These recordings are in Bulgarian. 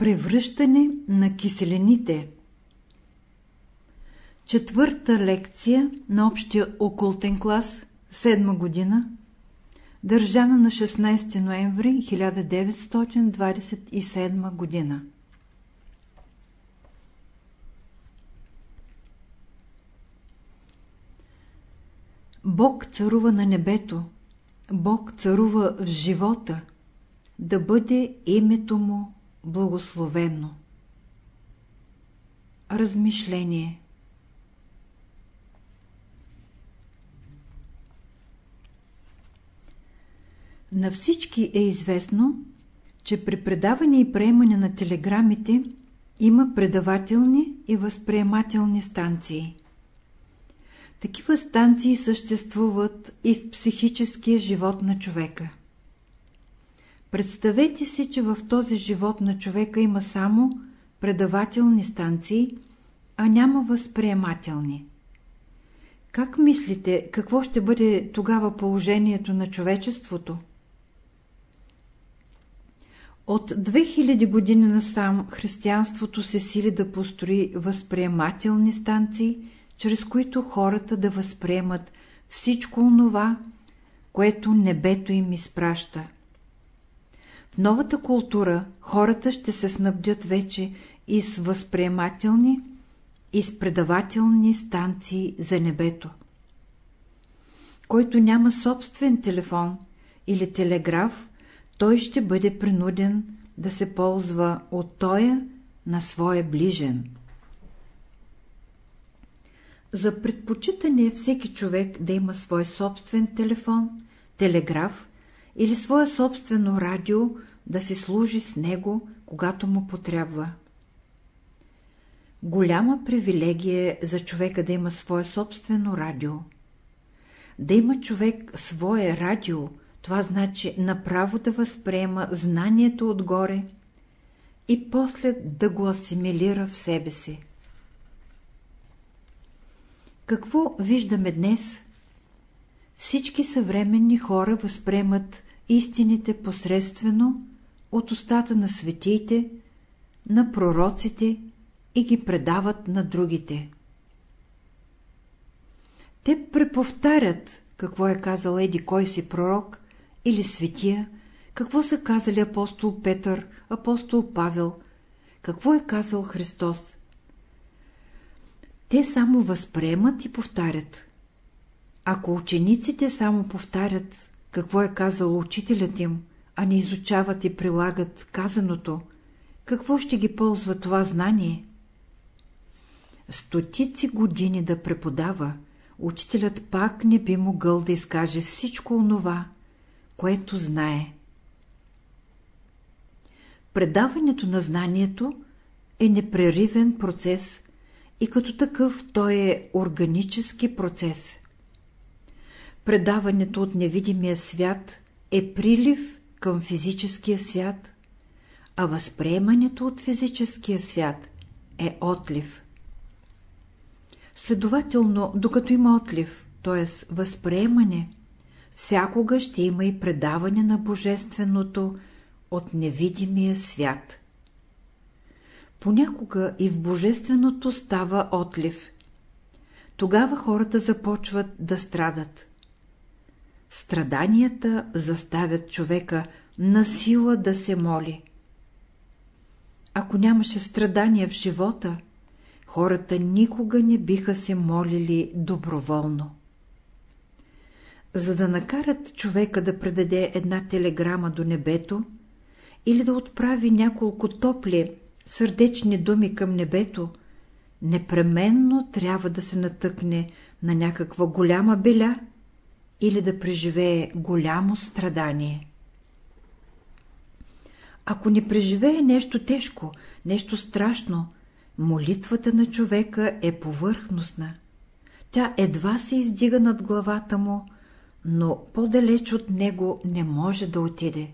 Превръщане на киселените. Четвърта лекция на общия окултен клас, седма година, държана на 16 ноември 1927 година. Бог царува на небето, Бог царува в живота, да бъде името му благословено. Размишление На всички е известно, че при предаване и приемане на телеграмите има предавателни и възприемателни станции. Такива станции съществуват и в психическия живот на човека. Представете си, че в този живот на човека има само предавателни станции, а няма възприемателни. Как мислите, какво ще бъде тогава положението на човечеството? От 2000 години насам християнството се сили да построи възприемателни станции, чрез които хората да възприемат всичко онова, което небето им изпраща. Новата култура хората ще се снабдят вече и с възприемателни, и с предавателни станции за небето. Който няма собствен телефон или телеграф, той ще бъде принуден да се ползва от тоя на своя ближен. За предпочитане е всеки човек да има свой собствен телефон, телеграф или свое собствено радио да си служи с него, когато му потребва. Голяма привилегия е за човека да има свое собствено радио. Да има човек свое радио, това значи направо да възприема знанието отгоре и после да го асимилира в себе си. Какво виждаме днес? Всички съвременни хора възприемат истините посредствено от устата на светиите, на пророците и ги предават на другите. Те преповтарят какво е казал еди кой си пророк или светия, какво са казали апостол Петър, апостол Павел, какво е казал Христос. Те само възприемат и повтарят. Ако учениците само повтарят какво е казал учителят им, а не изучават и прилагат казаното, какво ще ги ползва това знание? Стотици години да преподава, учителят пак не би могъл да изкаже всичко онова, което знае. Предаването на знанието е непреривен процес и като такъв той е органически процес. Предаването от невидимия свят е прилив към физическия свят, а възприемането от физическия свят е отлив. Следователно, докато има отлив, т.е. възприемане, всякога ще има и предаване на Божественото от невидимия свят. Понякога и в Божественото става отлив. Тогава хората започват да страдат. Страданията заставят човека на сила да се моли. Ако нямаше страдания в живота, хората никога не биха се молили доброволно. За да накарат човека да предаде една телеграма до небето или да отправи няколко топли, сърдечни думи към небето, непременно трябва да се натъкне на някаква голяма беля или да преживее голямо страдание. Ако не преживее нещо тежко, нещо страшно, молитвата на човека е повърхностна. Тя едва се издига над главата му, но по-далеч от него не може да отиде.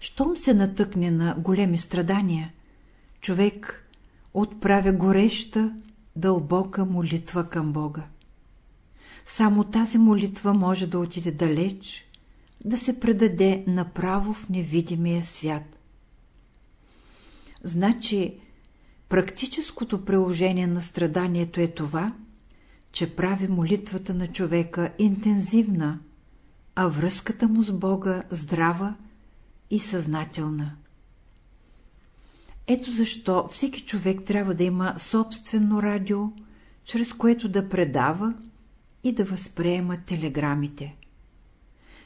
Щом се натъкне на големи страдания, човек отправя гореща, дълбока молитва към Бога. Само тази молитва може да отиде далеч, да се предаде направо в невидимия свят. Значи, практическото приложение на страданието е това, че прави молитвата на човека интензивна, а връзката му с Бога здрава и съзнателна. Ето защо всеки човек трябва да има собствено радио, чрез което да предава и да възприема телеграмите.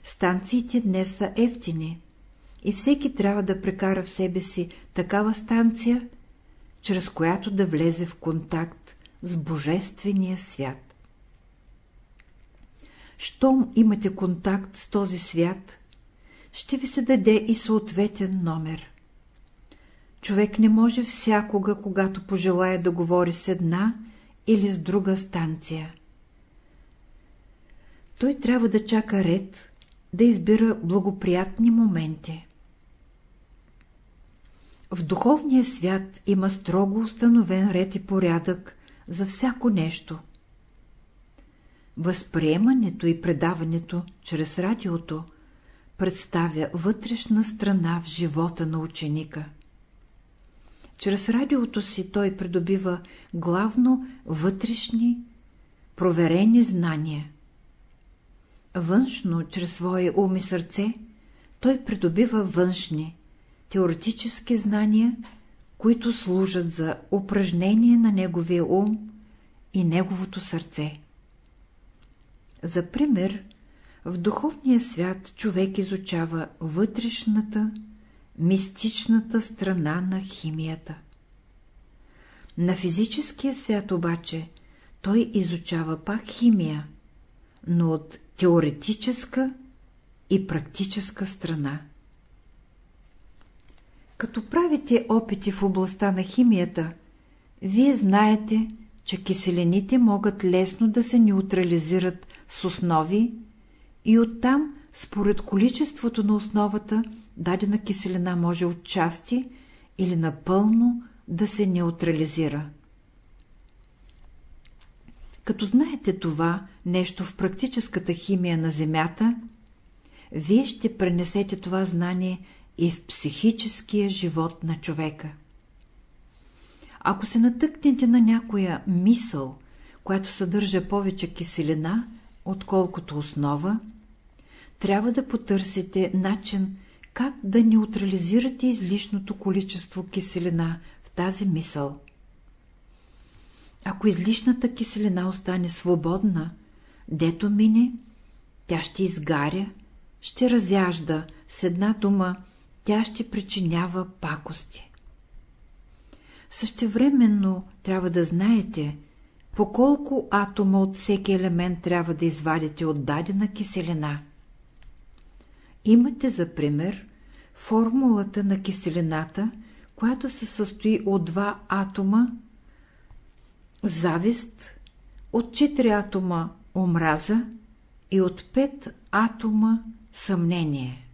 Станциите днес са ефтини и всеки трябва да прекара в себе си такава станция, чрез която да влезе в контакт с Божествения свят. Щом имате контакт с този свят, ще ви се даде и съответен номер. Човек не може всякога, когато пожелая да говори с една или с друга станция. Той трябва да чака ред, да избира благоприятни моменти. В духовния свят има строго установен ред и порядък за всяко нещо. Възприемането и предаването чрез радиото представя вътрешна страна в живота на ученика. Чрез радиото си той придобива главно вътрешни, проверени знания. Външно, чрез своя ум и сърце, той придобива външни, теоретически знания, които служат за упражнение на неговия ум и неговото сърце. За пример, в духовния свят човек изучава вътрешната, мистичната страна на химията. На физическия свят обаче той изучава пак химия, но от теоретическа и практическа страна. Като правите опити в областта на химията, вие знаете, че киселените могат лесно да се неутрализират с основи и оттам, според количеството на основата, дадена киселина може отчасти или напълно да се неутрализира. Като знаете това нещо в практическата химия на Земята, вие ще пренесете това знание и в психическия живот на човека. Ако се натъкнете на някоя мисъл, която съдържа повече киселина, отколкото основа, трябва да потърсите начин как да неутрализирате излишното количество киселина в тази мисъл. Ако излишната киселина остане свободна, дето мине, тя ще изгаря, ще разяжда, с една дума тя ще причинява пакости. Същевременно трябва да знаете, по колко атома от всеки елемент трябва да извадите от дадена киселина. Имате за пример формулата на киселината, която се състои от два атома завист, от четири атома омраза и от пет атома съмнение.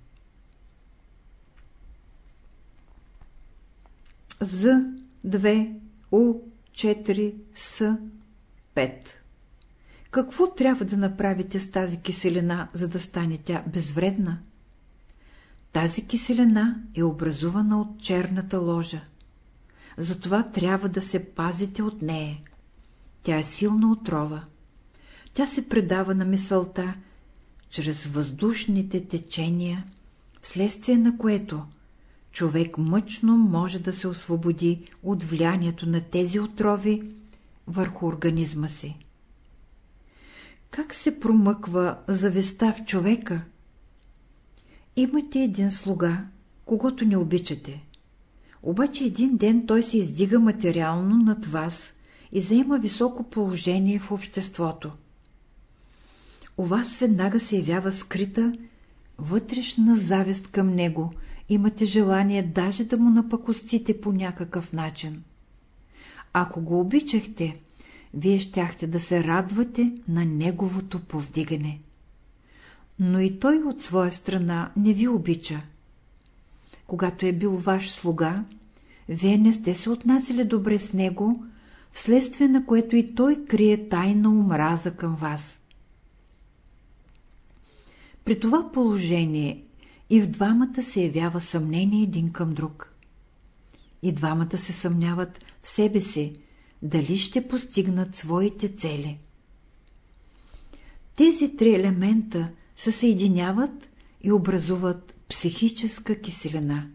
З, 2, У, 4, С, 5. Какво трябва да направите с тази киселина, за да стане тя безвредна? Тази киселина е образувана от черната ложа. Затова трябва да се пазите от нея. Тя е силна отрова. Тя се предава на мисълта чрез въздушните течения, вследствие на което човек мъчно може да се освободи от влиянието на тези отрови върху организма си. Как се промъква зависта в човека? Имате един слуга, когато не обичате. Обаче един ден той се издига материално над вас и заема високо положение в обществото. У вас веднага се явява скрита вътрешна завист към него, имате желание даже да му напакостите по някакъв начин. Ако го обичахте, вие щяхте да се радвате на неговото повдигане. Но и той от своя страна не ви обича. Когато е бил ваш слуга, вие не сте се отнасяли добре с него, вследствие на което и той крие тайна омраза към вас. При това положение и в двамата се явява съмнение един към друг. и двамата се съмняват в себе си, дали ще постигнат своите цели. Тези три елемента се съединяват и образуват психическа киселина.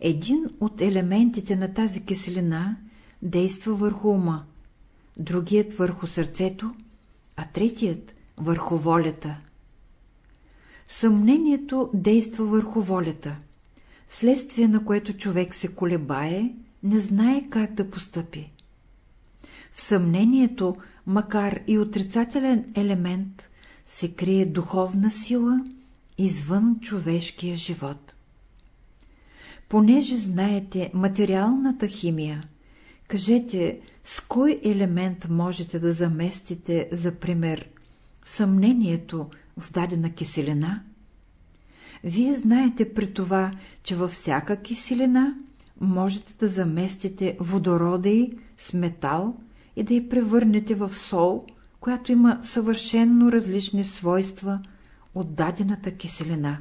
Един от елементите на тази киселина действа върху ума, другият върху сърцето, а третият върху волята. Съмнението действа върху волята, следствие на което човек се колебае, не знае как да постъпи. В съмнението, макар и отрицателен елемент, се крие духовна сила извън човешкия живот. Понеже знаете материалната химия, кажете с кой елемент можете да заместите, за пример, съмнението в дадена киселина? Вие знаете при това, че във всяка киселина можете да заместите водорода й с метал и да я превърнете в сол, която има съвършенно различни свойства от дадената киселина.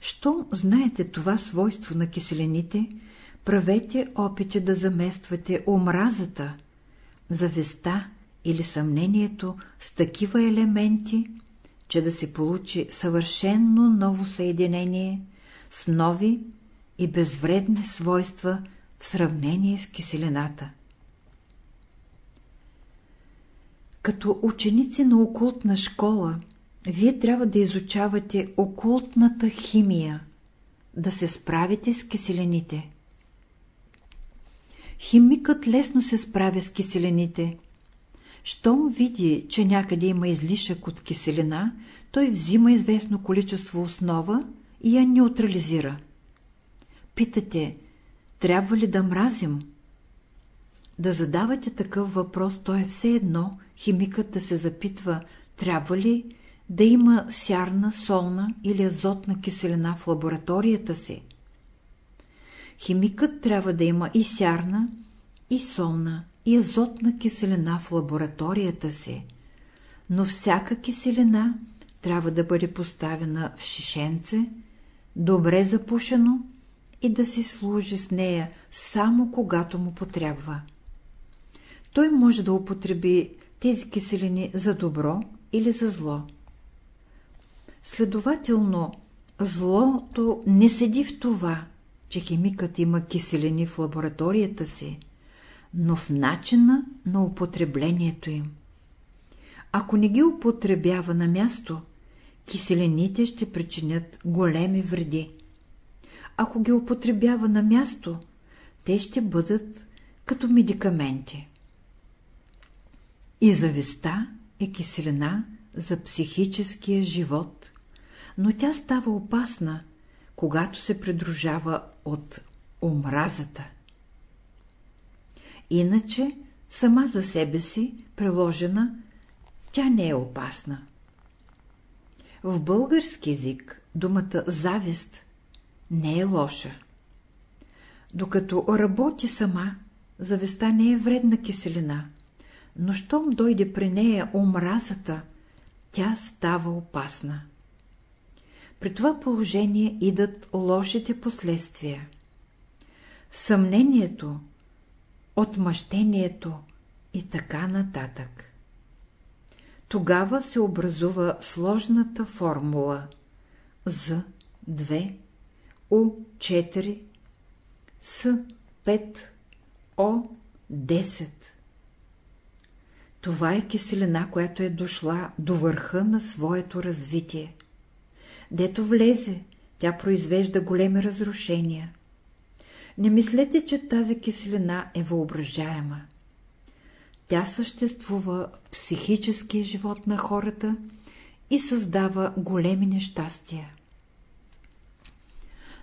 Щом знаете това свойство на киселените, правете опити да замествате омразата, завеста или съмнението с такива елементи, че да се получи съвършенно ново съединение с нови и безвредни свойства в сравнение с киселената. Като ученици на окултна школа, вие трябва да изучавате окултната химия, да се справите с киселените. Химикът лесно се справя с киселените. Щом види, че някъде има излишък от киселина, той взима известно количество основа и я неутрализира. Питате, трябва ли да мразим? Да задавате такъв въпрос, то е все едно химикът да се запитва, трябва ли да има сярна, солна или азотна киселина в лабораторията си. Химикът трябва да има и сярна, и солна, и азотна киселина в лабораторията си, но всяка киселина трябва да бъде поставена в шишенце, добре запушено и да си служи с нея само когато му потребва. Той може да употреби тези киселини за добро или за зло. Следователно, злото не седи в това, че химикът има киселини в лабораторията си, но в начина на употреблението им. Ако не ги употребява на място, киселините ще причинят големи вреди. Ако ги употребява на място, те ще бъдат като медикаменти. И зависта е киселина за психическия живот, но тя става опасна, когато се придружава от омразата. Иначе, сама за себе си, приложена, тя не е опасна. В български език думата завист не е лоша. Докато работи сама, зависта не е вредна киселина, но щом дойде при нея омразата, тя става опасна. При това положение идат лошите последствия. Съмнението, отмъщението и така нататък. Тогава се образува сложната формула з 2 У4 С 5 О 10 Това е киселина, която е дошла до върха на своето развитие. Дето влезе, тя произвежда големи разрушения. Не мислете, че тази киселина е въображаема. Тя съществува в психическия живот на хората и създава големи нещастия.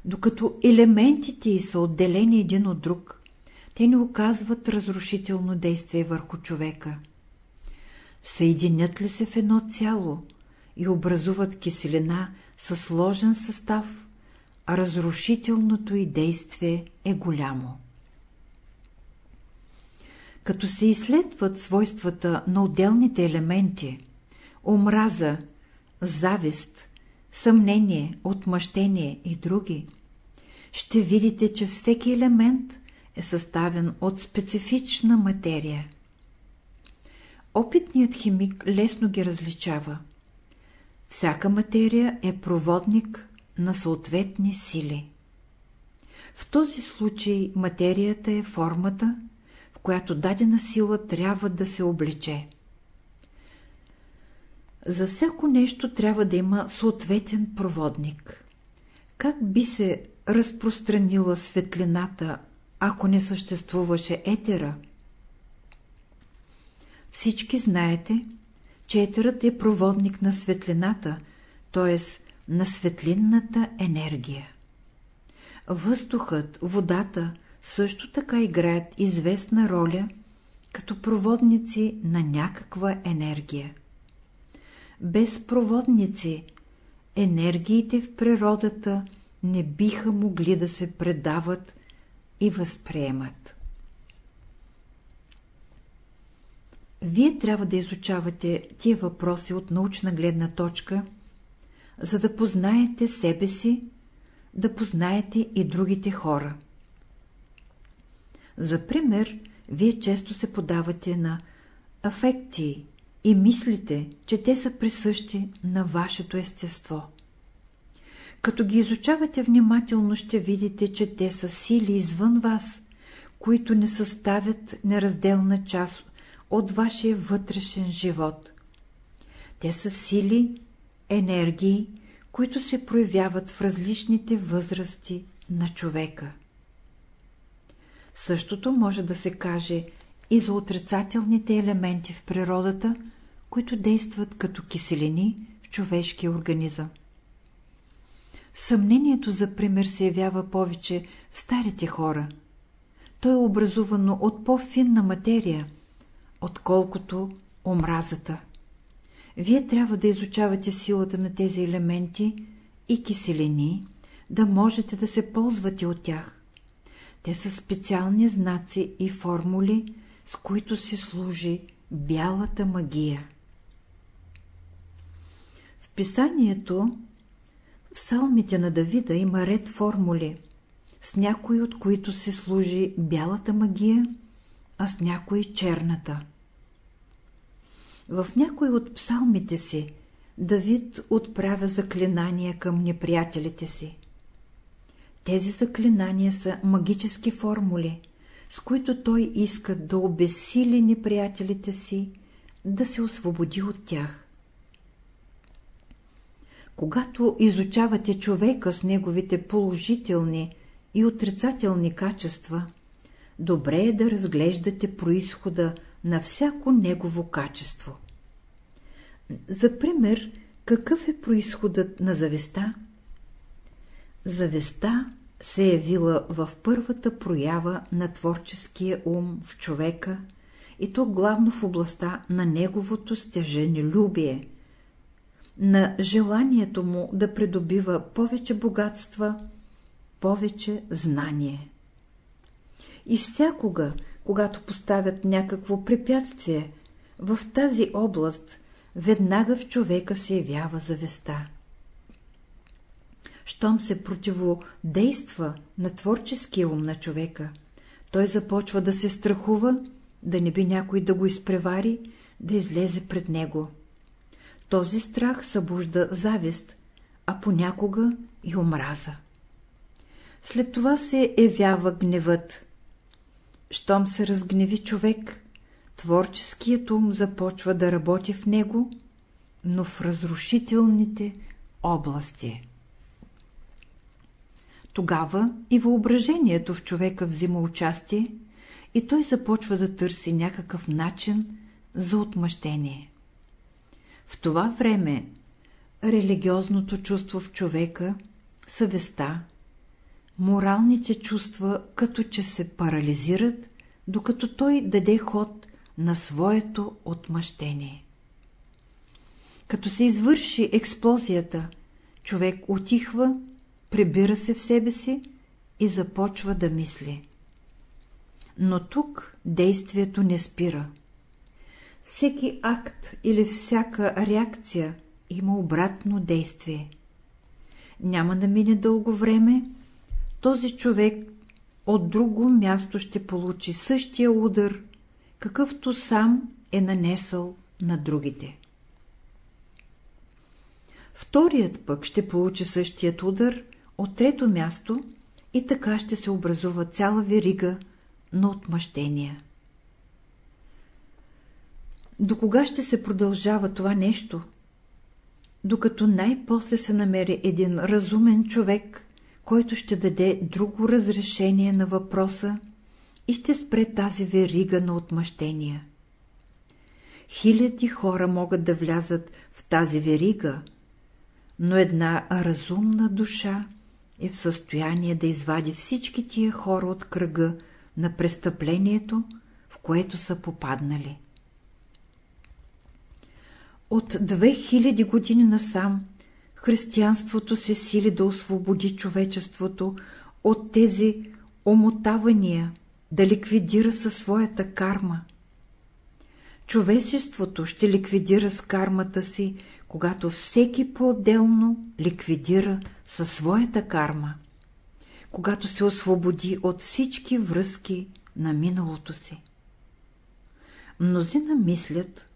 Докато елементите й са отделени един от друг, те не оказват разрушително действие върху човека. Съединят ли се в едно цяло и образуват киселина със сложен състав, разрушителното й действие е голямо. Като се изследват свойствата на отделните елементи – омраза, завист, съмнение, отмъщение и други, ще видите, че всеки елемент е съставен от специфична материя. Опитният химик лесно ги различава. Всяка материя е проводник на съответни сили. В този случай материята е формата, в която дадена сила трябва да се облече. За всяко нещо трябва да има съответен проводник. Как би се разпространила светлината, ако не съществуваше етера? Всички знаете, че е проводник на светлината, т.е. на светлинната енергия. Въздухът, водата също така играят известна роля като проводници на някаква енергия. Без проводници енергиите в природата не биха могли да се предават и възприемат. Вие трябва да изучавате тия въпроси от научна гледна точка, за да познаете себе си, да познаете и другите хора. За пример, вие често се подавате на афекти и мислите, че те са присъщи на вашето естество. Като ги изучавате внимателно, ще видите, че те са сили извън вас, които не съставят неразделна част от вашия вътрешен живот. Те са сили, енергии, които се проявяват в различните възрасти на човека. Същото може да се каже и за отрицателните елементи в природата, които действат като киселини в човешкия организъм. Съмнението, за пример, се явява повече в старите хора. То е образувано от по-финна материя, отколкото омразата. Вие трябва да изучавате силата на тези елементи и киселини, да можете да се ползвате от тях. Те са специални знаци и формули, с които се служи бялата магия. В писанието в псалмите на Давида има ред формули, с някои от които се служи бялата магия, а с някои черната. В някои от псалмите си Давид отправя заклинания към неприятелите си. Тези заклинания са магически формули, с които той иска да обесили неприятелите си, да се освободи от тях. Когато изучавате човека с неговите положителни и отрицателни качества, добре е да разглеждате происхода на всяко негово качество. За пример, какъв е происходът на зависта? Зависта се е явила в първата проява на творческия ум в човека и то главно в областта на неговото любие, на желанието му да придобива повече богатства, повече знание. И всякога, когато поставят някакво препятствие в тази област, веднага в човека се явява завеста. Щом се противодейства на творческия ум на човека, той започва да се страхува, да не би някой да го изпревари, да излезе пред него. Този страх събужда завист, а понякога и омраза. След това се явява гневът. Щом се разгневи човек, творческият ум започва да работи в него, но в разрушителните области. Тогава и въображението в човека взима участие и той започва да търси някакъв начин за отмъщение. В това време религиозното чувство в човека, съвестта, моралните чувства като че се парализират, докато той даде ход на своето отмъщение. Като се извърши експлозията, човек отихва, прибира се в себе си и започва да мисли. Но тук действието не спира. Всеки акт или всяка реакция има обратно действие. Няма да мине дълго време, този човек от друго място ще получи същия удар, какъвто сам е нанесъл на другите. Вторият пък ще получи същият удар от трето място и така ще се образува цяла верига на отмъщения. До кога ще се продължава това нещо? Докато най-после се намери един разумен човек, който ще даде друго разрешение на въпроса и ще спре тази верига на отмъщения. Хиляди хора могат да влязат в тази верига, но една разумна душа е в състояние да извади всички тия хора от кръга на престъплението, в което са попаднали. От 2000 години насам християнството се сили да освободи човечеството от тези омотавания, да ликвидира със своята карма. Човечеството ще ликвидира с кармата си, когато всеки по-отделно ликвидира със своята карма, когато се освободи от всички връзки на миналото си. Мнозина мислят,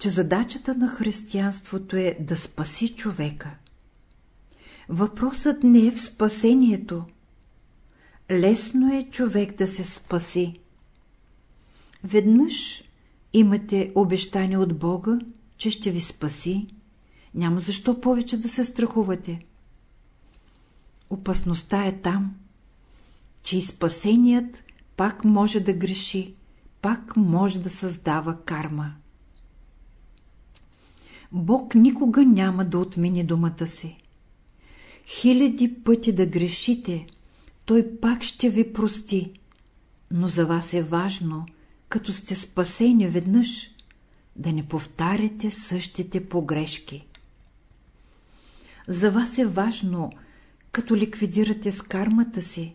че задачата на християнството е да спаси човека. Въпросът не е в спасението. Лесно е човек да се спаси. Веднъж имате обещание от Бога, че ще ви спаси, няма защо повече да се страхувате. Опасността е там, че и спасеният пак може да греши, пак може да създава карма. Бог никога няма да отмени думата си. Хиляди пъти да грешите, Той пак ще ви прости, но за вас е важно, като сте спасени веднъж, да не повтаряте същите погрешки. За вас е важно, като ликвидирате с кармата си,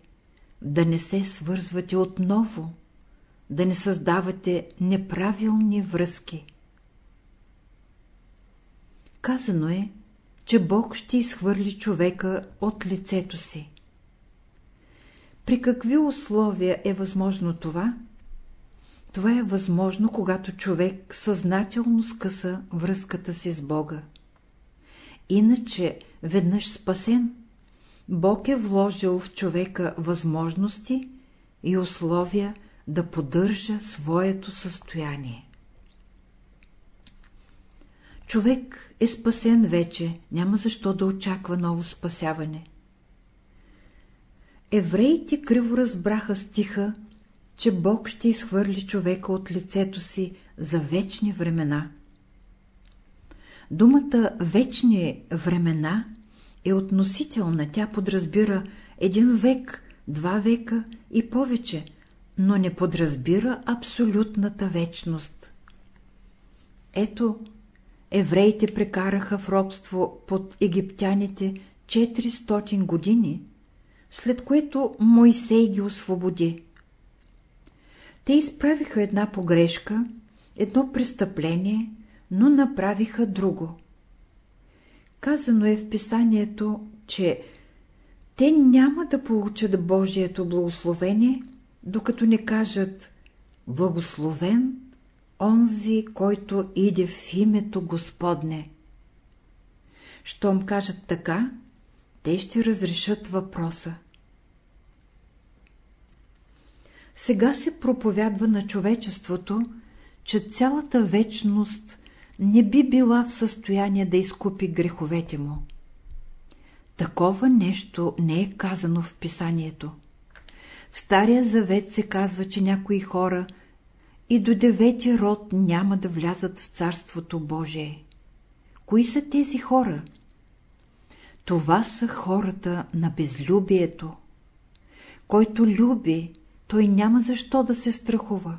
да не се свързвате отново, да не създавате неправилни връзки. Казано е, че Бог ще изхвърли човека от лицето си. При какви условия е възможно това? Това е възможно, когато човек съзнателно скъса връзката си с Бога. Иначе, веднъж спасен, Бог е вложил в човека възможности и условия да поддържа своето състояние. Човек е спасен вече, няма защо да очаква ново спасяване. Евреите криво разбраха стиха, че Бог ще изхвърли човека от лицето си за вечни времена. Думата «вечни времена» е относителна, тя подразбира един век, два века и повече, но не подразбира абсолютната вечност. Ето, евреите прекараха в робство под египтяните 400 години, след което Моисей ги освободи. Те изправиха една погрешка, едно престъпление, но направиха друго. Казано е в писанието, че те няма да получат Божието благословение, докато не кажат «Благословен онзи, който иде в името Господне». Щом кажат така, те ще разрешат въпроса. Сега се проповядва на човечеството, че цялата вечност не би била в състояние да изкупи греховете му. Такова нещо не е казано в писанието. В Стария Завет се казва, че някои хора и до девети род няма да влязат в Царството Божие. Кои са тези хора? Това са хората на безлюбието. Който люби, той няма защо да се страхува.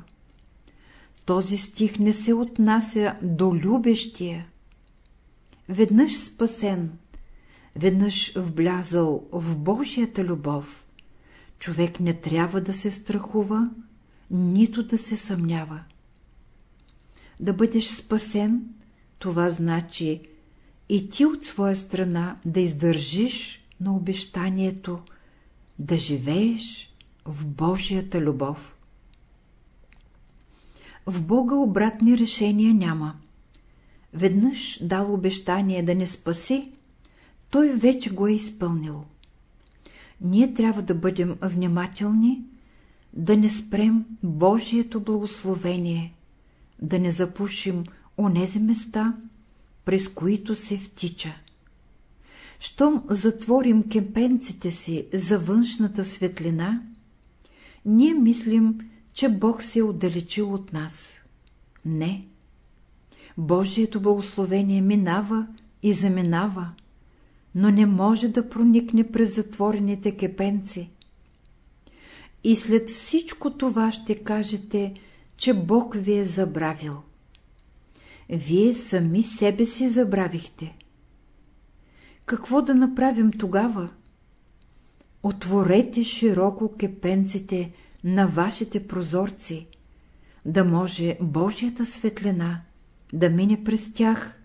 Този стих не се отнася до любещия. Веднъж спасен, веднъж влязал в Божията любов, човек не трябва да се страхува, нито да се съмнява. Да бъдеш спасен, това значи и ти от своя страна да издържиш на обещанието да живееш в Божията любов. В Бога обратни решения няма. Веднъж дал обещание да не спаси, той вече го е изпълнил. Ние трябва да бъдем внимателни, да не спрем Божието благословение, да не запушим онези места, през които се втича. Щом затворим кемпенците си за външната светлина, ние мислим, че Бог се е отдалечил от нас. Не. Божието благословение минава и заминава, но не може да проникне през затворените кепенци. И след всичко това ще кажете, че Бог ви е забравил. Вие сами себе си забравихте. Какво да направим тогава? Отворете широко кепенците на вашите прозорци, да може Божията светлина да мине през тях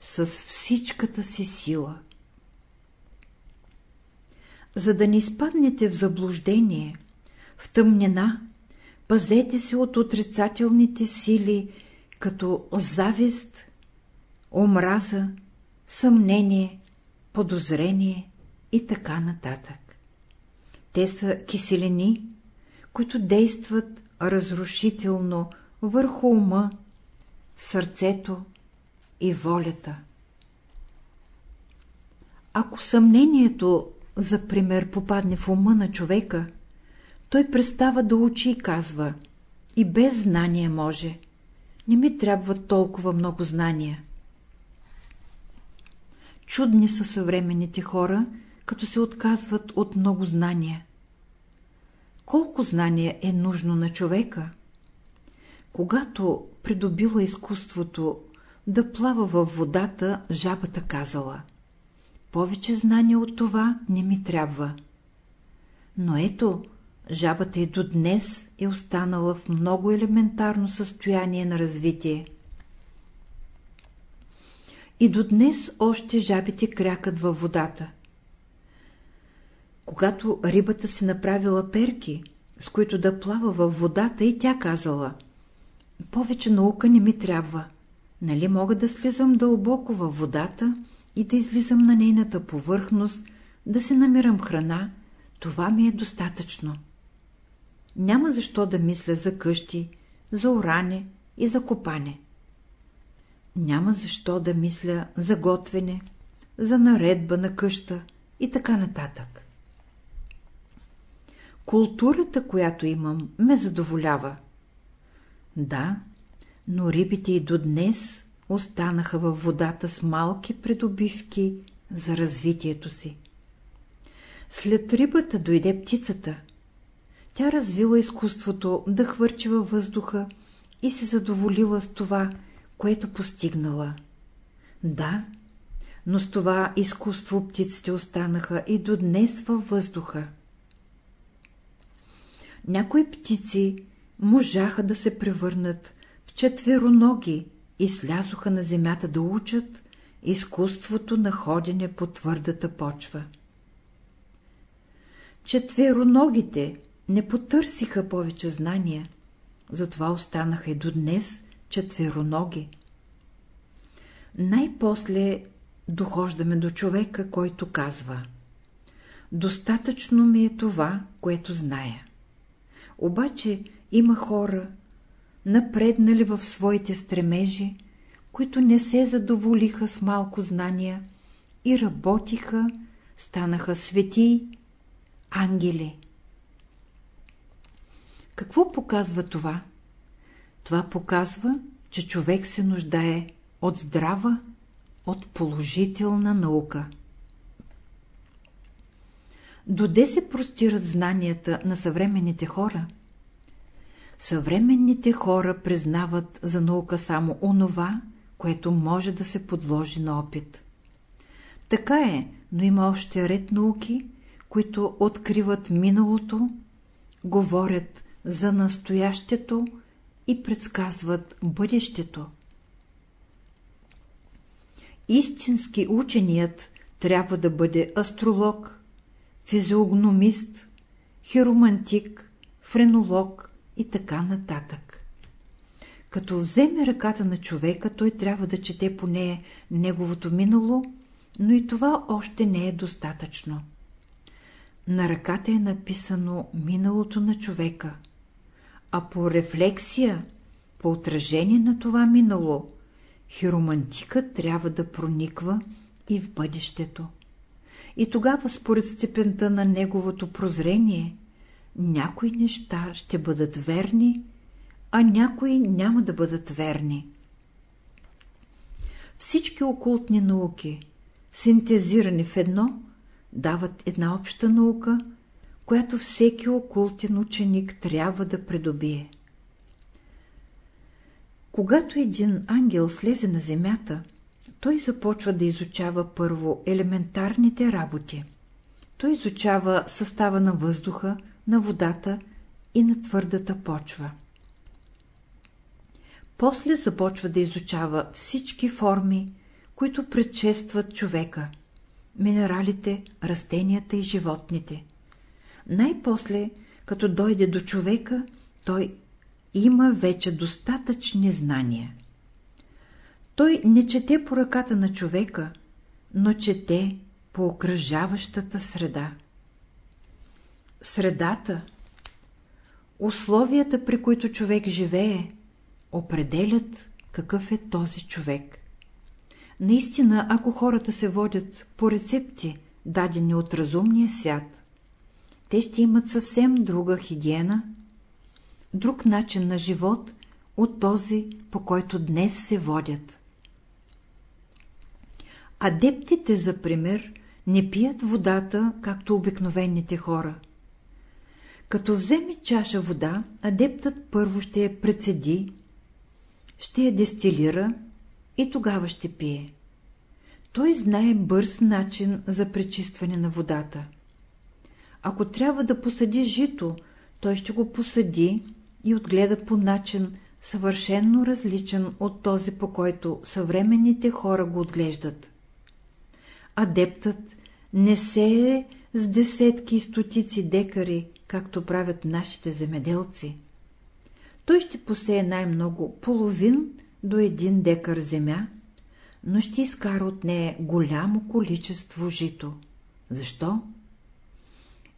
с всичката си сила. За да не изпаднете в заблуждение, в тъмнина, пазете се от отрицателните сили, като завист, омраза, съмнение, подозрение и така нататък. Те са киселени, които действат разрушително върху ума, сърцето и волята. Ако съмнението, за пример, попадне в ума на човека, той престава да учи и казва и без знание може. Не ми трябва толкова много знания. Чудни са съвременните хора, като се отказват от много знания. Колко знание е нужно на човека? Когато придобила изкуството да плава във водата, жабата казала Повече знание от това не ми трябва. Но ето, жабата и до днес е останала в много елементарно състояние на развитие. И до днес още жабите крякат във водата. Когато рибата си направила перки, с които да плава във водата, и тя казала «Повече наука не ми трябва. Нали мога да слизам дълбоко във водата и да излизам на нейната повърхност, да се намирам храна, това ми е достатъчно. Няма защо да мисля за къщи, за оране и за копане. Няма защо да мисля за готвене, за наредба на къща и така нататък. Културата, която имам, ме задоволява. Да, но рибите и до днес останаха във водата с малки придобивки за развитието си. След рибата дойде птицата. Тя развила изкуството да хвърчи във въздуха и се задоволила с това, което постигнала. Да, но с това изкуство птиците останаха и до днес във въздуха. Някои птици можаха да се превърнат в четвероноги и слязоха на земята да учат изкуството на ходене по твърдата почва. Четвероногите не потърсиха повече знания, затова останаха и до днес четвероноги. Най-после дохождаме до човека, който казва Достатъчно ми е това, което зная. Обаче има хора, напреднали в своите стремежи, които не се задоволиха с малко знания и работиха, станаха свети, ангели. Какво показва това? Това показва, че човек се нуждае от здрава, от положителна наука. Доде се простират знанията на съвременните хора? Съвременните хора признават за наука само онова, което може да се подложи на опит. Така е, но има още ред науки, които откриват миналото, говорят за настоящето и предсказват бъдещето. Истински ученият трябва да бъде астролог, физиогномист, хиромантик, френолог и така нататък. Като вземе ръката на човека, той трябва да чете поне неговото минало, но и това още не е достатъчно. На ръката е написано миналото на човека, а по рефлексия, по отражение на това минало, хиромантикът трябва да прониква и в бъдещето. И тогава, според степента на неговото прозрение, някои неща ще бъдат верни, а някои няма да бъдат верни. Всички окултни науки, синтезирани в едно, дават една обща наука, която всеки окултен ученик трябва да придобие. Когато един ангел слезе на земята, той започва да изучава първо елементарните работи. Той изучава състава на въздуха, на водата и на твърдата почва. После започва да изучава всички форми, които предшестват човека – минералите, растенията и животните. Най-после, като дойде до човека, той има вече достатъчни знания. Той не чете по ръката на човека, но чете по окръжаващата среда. Средата, условията, при които човек живее, определят какъв е този човек. Наистина, ако хората се водят по рецепти, дадени от разумния свят, те ще имат съвсем друга хигиена, друг начин на живот от този, по който днес се водят. Адептите, за пример, не пият водата, както обикновените хора. Като вземе чаша вода, адептът първо ще я прецеди, ще я дестилира и тогава ще пие. Той знае бърз начин за пречистване на водата. Ако трябва да посади жито, той ще го посади и отгледа по начин съвършенно различен от този, по който съвременните хора го отглеждат. Адептът не се е с десетки и стотици декари, както правят нашите земеделци. Той ще посее най-много половин до един декар земя, но ще изкара от нея голямо количество жито. Защо?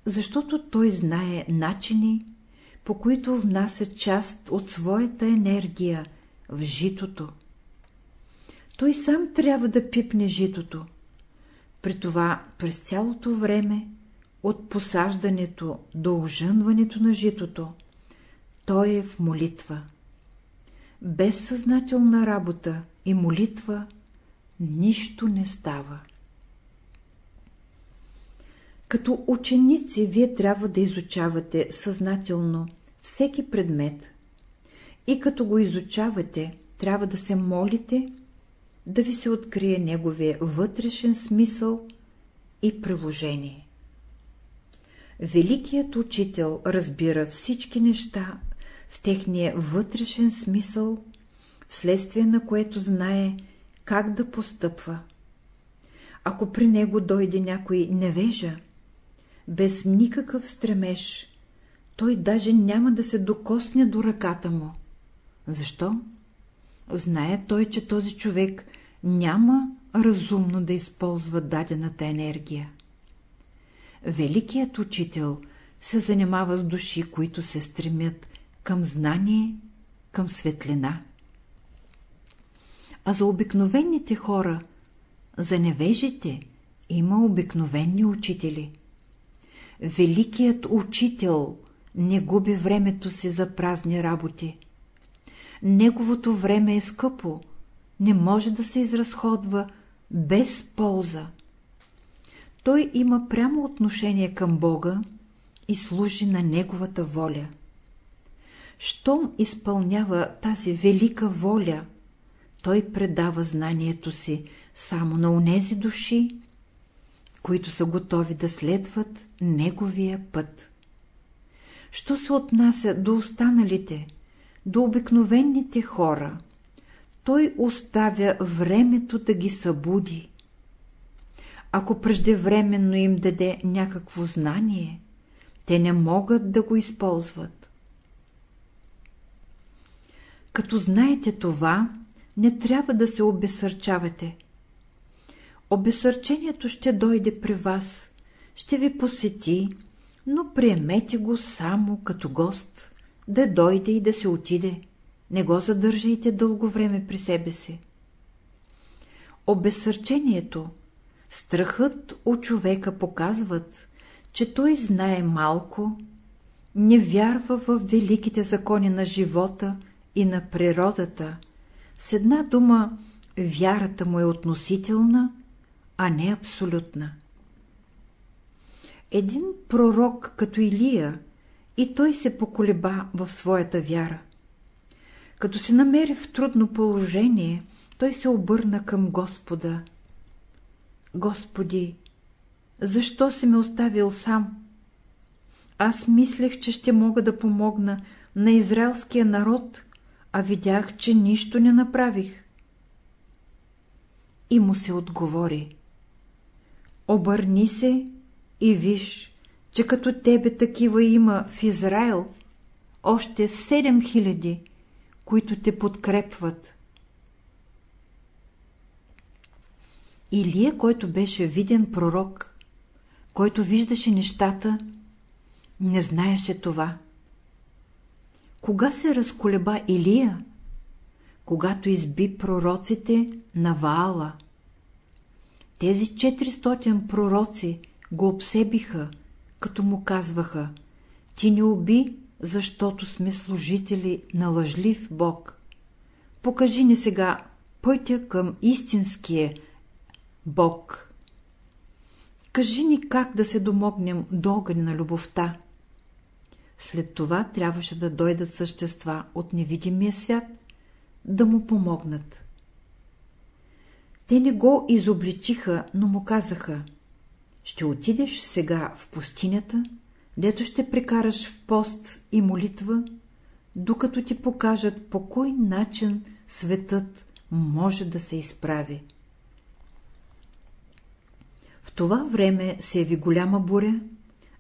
Защото той знае начини, по които внася част от своята енергия в житото. Той сам трябва да пипне житото. При това през цялото време, от посаждането до ожънването на житото, той е в молитва. Без съзнателна работа и молитва нищо не става. Като ученици вие трябва да изучавате съзнателно всеки предмет и като го изучавате, трябва да се молите да ви се открие неговия вътрешен смисъл и приложение. Великият учител разбира всички неща в техния вътрешен смисъл, вследствие на което знае как да постъпва. Ако при него дойде някой невежа, без никакъв стремеж, той даже няма да се докосне до ръката му. Защо? Знае той, че този човек няма разумно да използва дадената енергия. Великият учител се занимава с души, които се стремят към знание, към светлина. А за обикновените хора, за невежите, има обикновени учители. Великият учител не губи времето си за празни работи. Неговото време е скъпо, не може да се изразходва без полза. Той има прямо отношение към Бога и служи на Неговата воля. Щом изпълнява тази велика воля, той предава знанието си само на онези души, които са готови да следват неговия път. Що се отнася до останалите, до обикновените хора, той оставя времето да ги събуди. Ако преждевременно им даде някакво знание, те не могат да го използват. Като знаете това, не трябва да се обесърчавате. Обесърчението ще дойде при вас, ще ви посети, но приемете го само като гост, да дойде и да се отиде. Не го задържайте дълго време при себе си. Обесърчението, страхът от човека показват, че той знае малко, не вярва в великите закони на живота и на природата. С една дума, вярата му е относителна, а не абсолютна. Един пророк като Илия и той се поколеба в своята вяра. Като се намери в трудно положение, той се обърна към Господа. Господи, защо си ме оставил сам? Аз мислех, че ще мога да помогна на израелския народ, а видях, че нищо не направих. И му се отговори. Обърни се и виж, че като тебе такива има в Израел още седем хиляди, които те подкрепват. Илия, който беше виден пророк, който виждаше нещата, не знаеше това. Кога се разколеба Илия? Когато изби пророците на Ваала. Тези 400 пророци го обсебиха, като му казваха «Ти не уби, защото сме служители на лъжлив Бог. Покажи ни сега пътя към истинския Бог. Кажи ни как да се домогнем до огъня на любовта. След това трябваше да дойдат същества от невидимия свят, да му помогнат. Те не го изобличиха, но му казаха «Ще отидеш сега в пустинята, дето ще прекараш в пост и молитва, докато ти покажат по кой начин светът може да се изправи». В това време се яви голяма буря,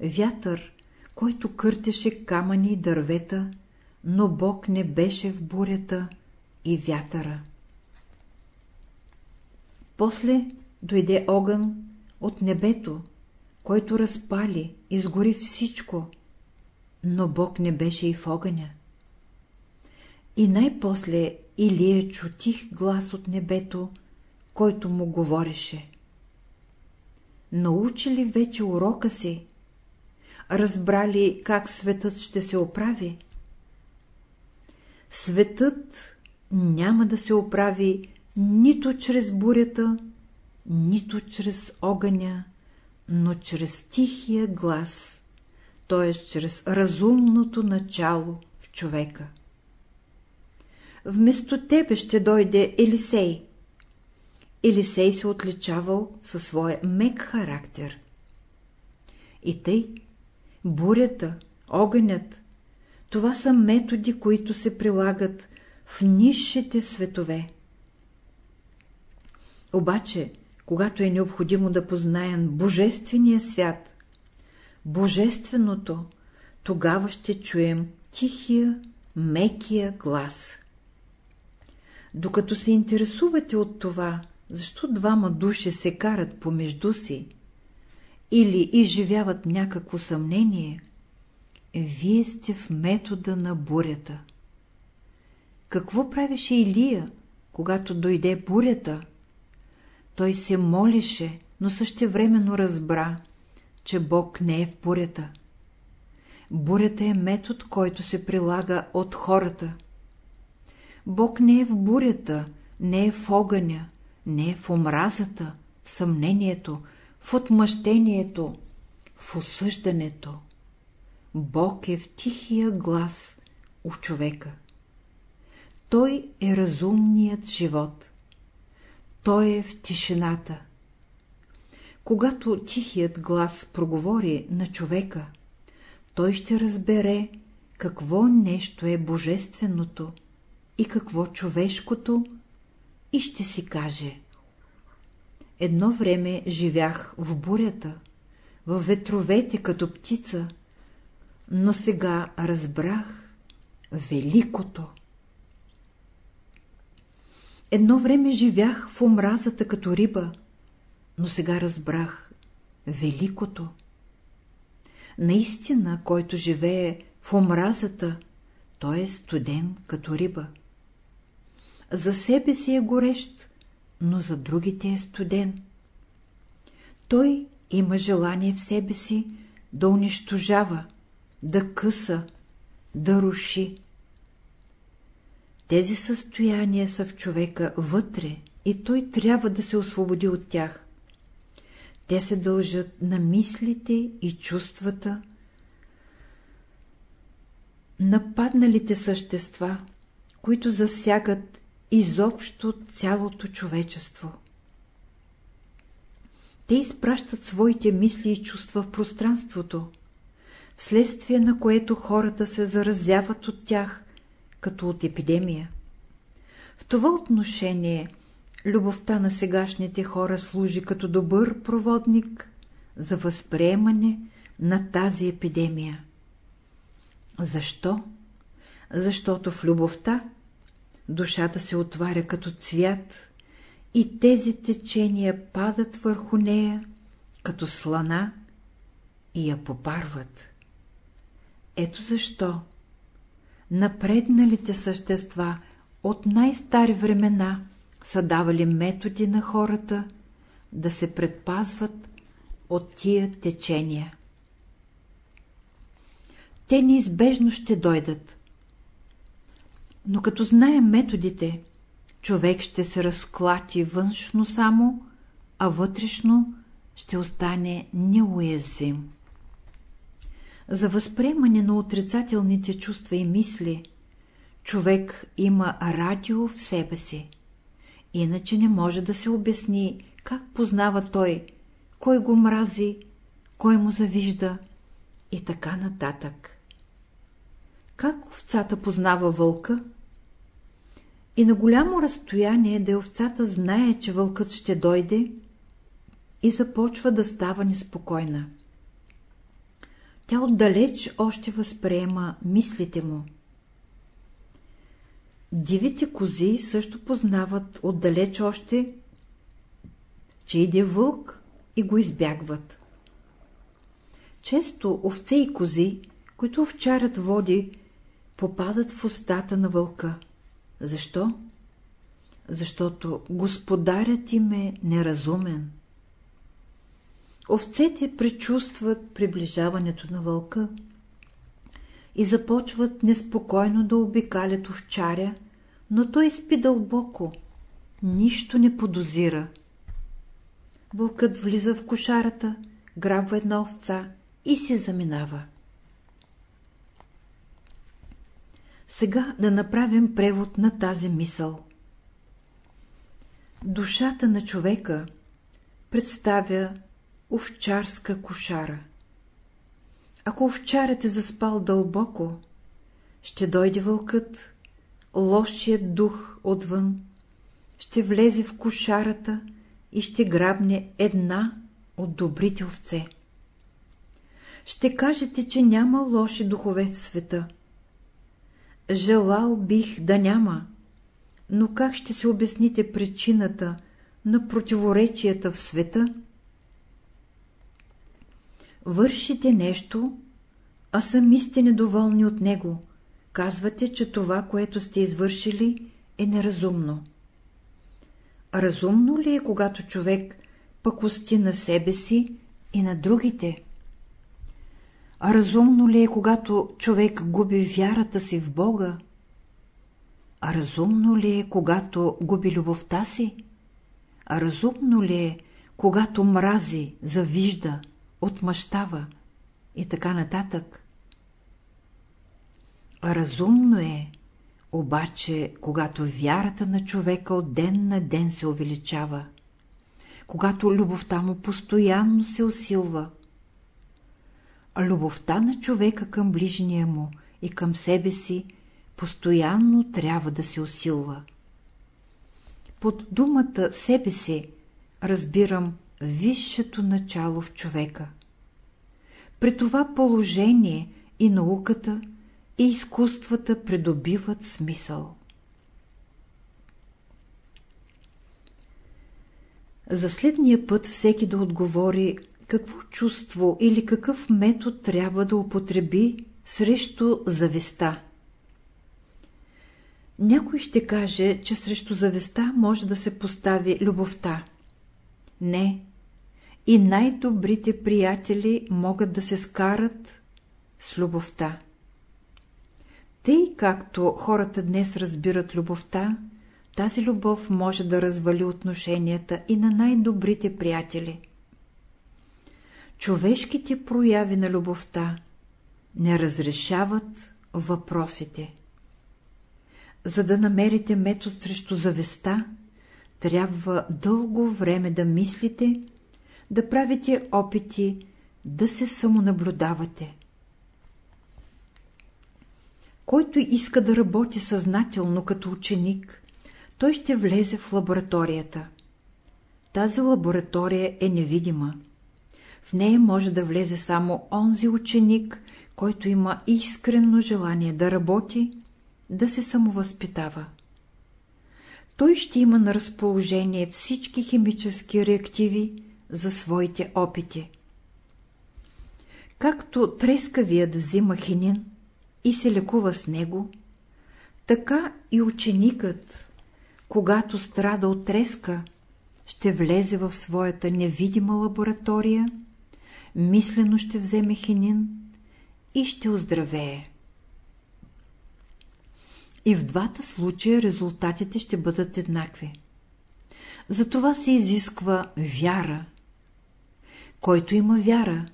вятър, който къртеше камъни и дървета, но Бог не беше в бурята и вятъра. После дойде огън от небето, който разпали, изгори всичко, но Бог не беше и в огъня. И най-после Илия чу тих глас от небето, който му говореше. Научили вече урока си? Разбрали как светът ще се оправи? Светът няма да се оправи нито чрез бурята, нито чрез огъня, но чрез тихия глас, т.е. чрез разумното начало в човека. Вместо тебе ще дойде Елисей. Елисей се отличавал със своя мек характер. И тъй, бурята, огънят, това са методи, които се прилагат в низшите светове. Обаче, когато е необходимо да познаем Божествения свят, Божественото, тогава ще чуем тихия, мекия глас. Докато се интересувате от това, защо двама души се карат помежду си или изживяват някакво съмнение, вие сте в метода на бурята. Какво правеше Илия, когато дойде бурята? Той се молеше, но същевременно разбра, че Бог не е в бурята. Бурята е метод, който се прилага от хората. Бог не е в бурята, не е в огъня, не е в омразата, в съмнението, в отмъщението, в осъждането. Бог е в тихия глас у човека. Той е разумният живот. Той е в тишината. Когато тихият глас проговори на човека, той ще разбере какво нещо е божественото и какво човешкото и ще си каже Едно време живях в бурята, в ветровете като птица, но сега разбрах великото. Едно време живях в омразата като риба, но сега разбрах великото. Наистина, който живее в омразата, той е студен като риба. За себе си е горещ, но за другите е студен. Той има желание в себе си да унищожава, да къса, да руши. Тези състояния са в човека вътре и той трябва да се освободи от тях. Те се дължат на мислите и чувствата, нападналите същества, които засягат изобщо цялото човечество. Те изпращат своите мисли и чувства в пространството, вследствие на което хората се заразяват от тях, като от епидемия. В това отношение любовта на сегашните хора служи като добър проводник за възприемане на тази епидемия. Защо? Защото в любовта душата се отваря като цвят и тези течения падат върху нея като слана и я попарват. Ето защо напредналите същества от най-стари времена са давали методи на хората да се предпазват от тия течения. Те неизбежно ще дойдат. Но като знаем методите, човек ще се разклати външно само, а вътрешно ще остане неуязвим. За възприемане на отрицателните чувства и мисли, човек има радио в себе си. Иначе не може да се обясни как познава той, кой го мрази, кой му завижда и така нататък. Как овцата познава вълка? И на голямо разстояние да овцата знае, че вълкът ще дойде и започва да става неспокойна. Тя отдалеч още възприема мислите му. Дивите кози също познават отдалеч още, че иде вълк и го избягват. Често овце и кози, които овчарят води, попадат в устата на вълка. Защо? Защото господарят им е неразумен. Овцете предчувстват приближаването на вълка и започват неспокойно да обикалят овчаря, но той спи дълбоко, нищо не подозира. Вълкът влиза в кошарата, грабва една овца и си заминава. Сега да направим превод на тази мисъл. Душата на човека представя овчарска кошара. Ако овчарят е заспал дълбоко, ще дойде вълкът, лошият дух отвън, ще влезе в кошарата и ще грабне една от добрите овце. Ще кажете, че няма лоши духове в света. Желал бих да няма, но как ще се обясните причината на противоречията в света? Вършите нещо, а сами сте недоволни от него. Казвате, че това, което сте извършили, е неразумно. Разумно ли е, когато човек пъкости на себе си и на другите? Разумно ли е, когато човек губи вярата си в Бога? Разумно ли е, когато губи любовта си? Разумно ли е, когато мрази, завижда, отмъщава и така нататък? Разумно е, обаче, когато вярата на човека от ден на ден се увеличава, когато любовта му постоянно се усилва, любовта на човека към ближния му и към себе си постоянно трябва да се усилва. Под думата себе си разбирам висшето начало в човека. При това положение и науката, и изкуствата придобиват смисъл. За следния път всеки да отговори какво чувство или какъв метод трябва да употреби срещу зависта. Някой ще каже, че срещу зависта може да се постави любовта. Не, и най-добрите приятели могат да се скарат с любовта. Тъй както хората днес разбират любовта, тази любов може да развали отношенията и на най-добрите приятели. Човешките прояви на любовта не разрешават въпросите. За да намерите метод срещу завеста, трябва дълго време да мислите, да правите опити, да се самонаблюдавате. Който иска да работи съзнателно като ученик, той ще влезе в лабораторията. Тази лаборатория е невидима. В нея може да влезе само онзи ученик, който има искрено желание да работи, да се самовъзпитава. Той ще има на разположение всички химически реактиви за своите опити. Както трескавият взима хинин и се лекува с него, така и ученикът, когато страда от треска, ще влезе в своята невидима лаборатория, мислено ще вземе хинин и ще оздравее. И в двата случая резултатите ще бъдат еднакви. Затова се изисква вяра. Който има вяра,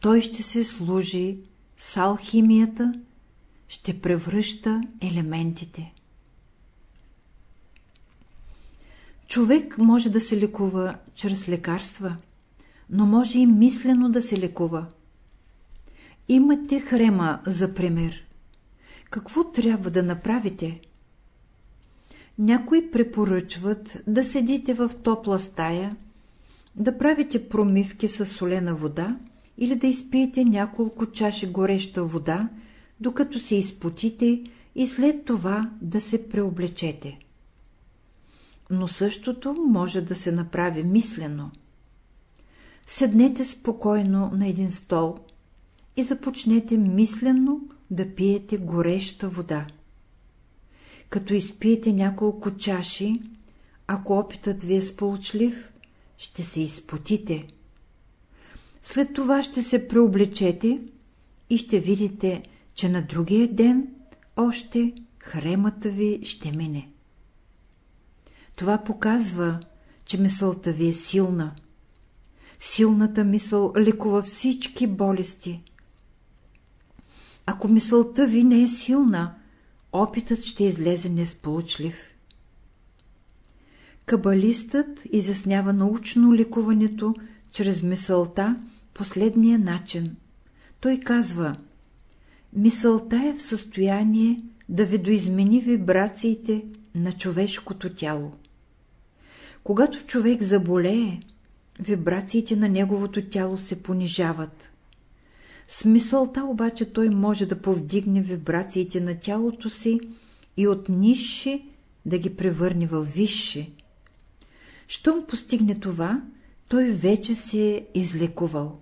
той ще се служи с алхимията, ще превръща елементите. Човек може да се лекува чрез лекарства, но може и мислено да се лекува. Имате хрема за пример. Какво трябва да направите? Някои препоръчват да седите в топла стая, да правите промивки с солена вода или да изпиете няколко чаши гореща вода, докато се изпотите и след това да се преоблечете. Но същото може да се направи мислено. Седнете спокойно на един стол и започнете мислено да пиете гореща вода. Като изпиете няколко чаши, ако опитът ви е сполучлив, ще се изпотите. След това ще се преоблечете и ще видите, че на другия ден още хремата ви ще мине. Това показва, че мисълта ви е силна. Силната мисъл лекува всички болести. Ако мисълта ви не е силна, опитът ще излезе несполучлив. Кабалистът изяснява научно лекуването чрез мисълта последния начин. Той казва, мисълта е в състояние да видоизмени вибрациите на човешкото тяло. Когато човек заболее, вибрациите на неговото тяло се понижават. С мисълта обаче той може да повдигне вибрациите на тялото си и от нисши да ги превърне в висши. Щом постигне това, той вече се е излекувал.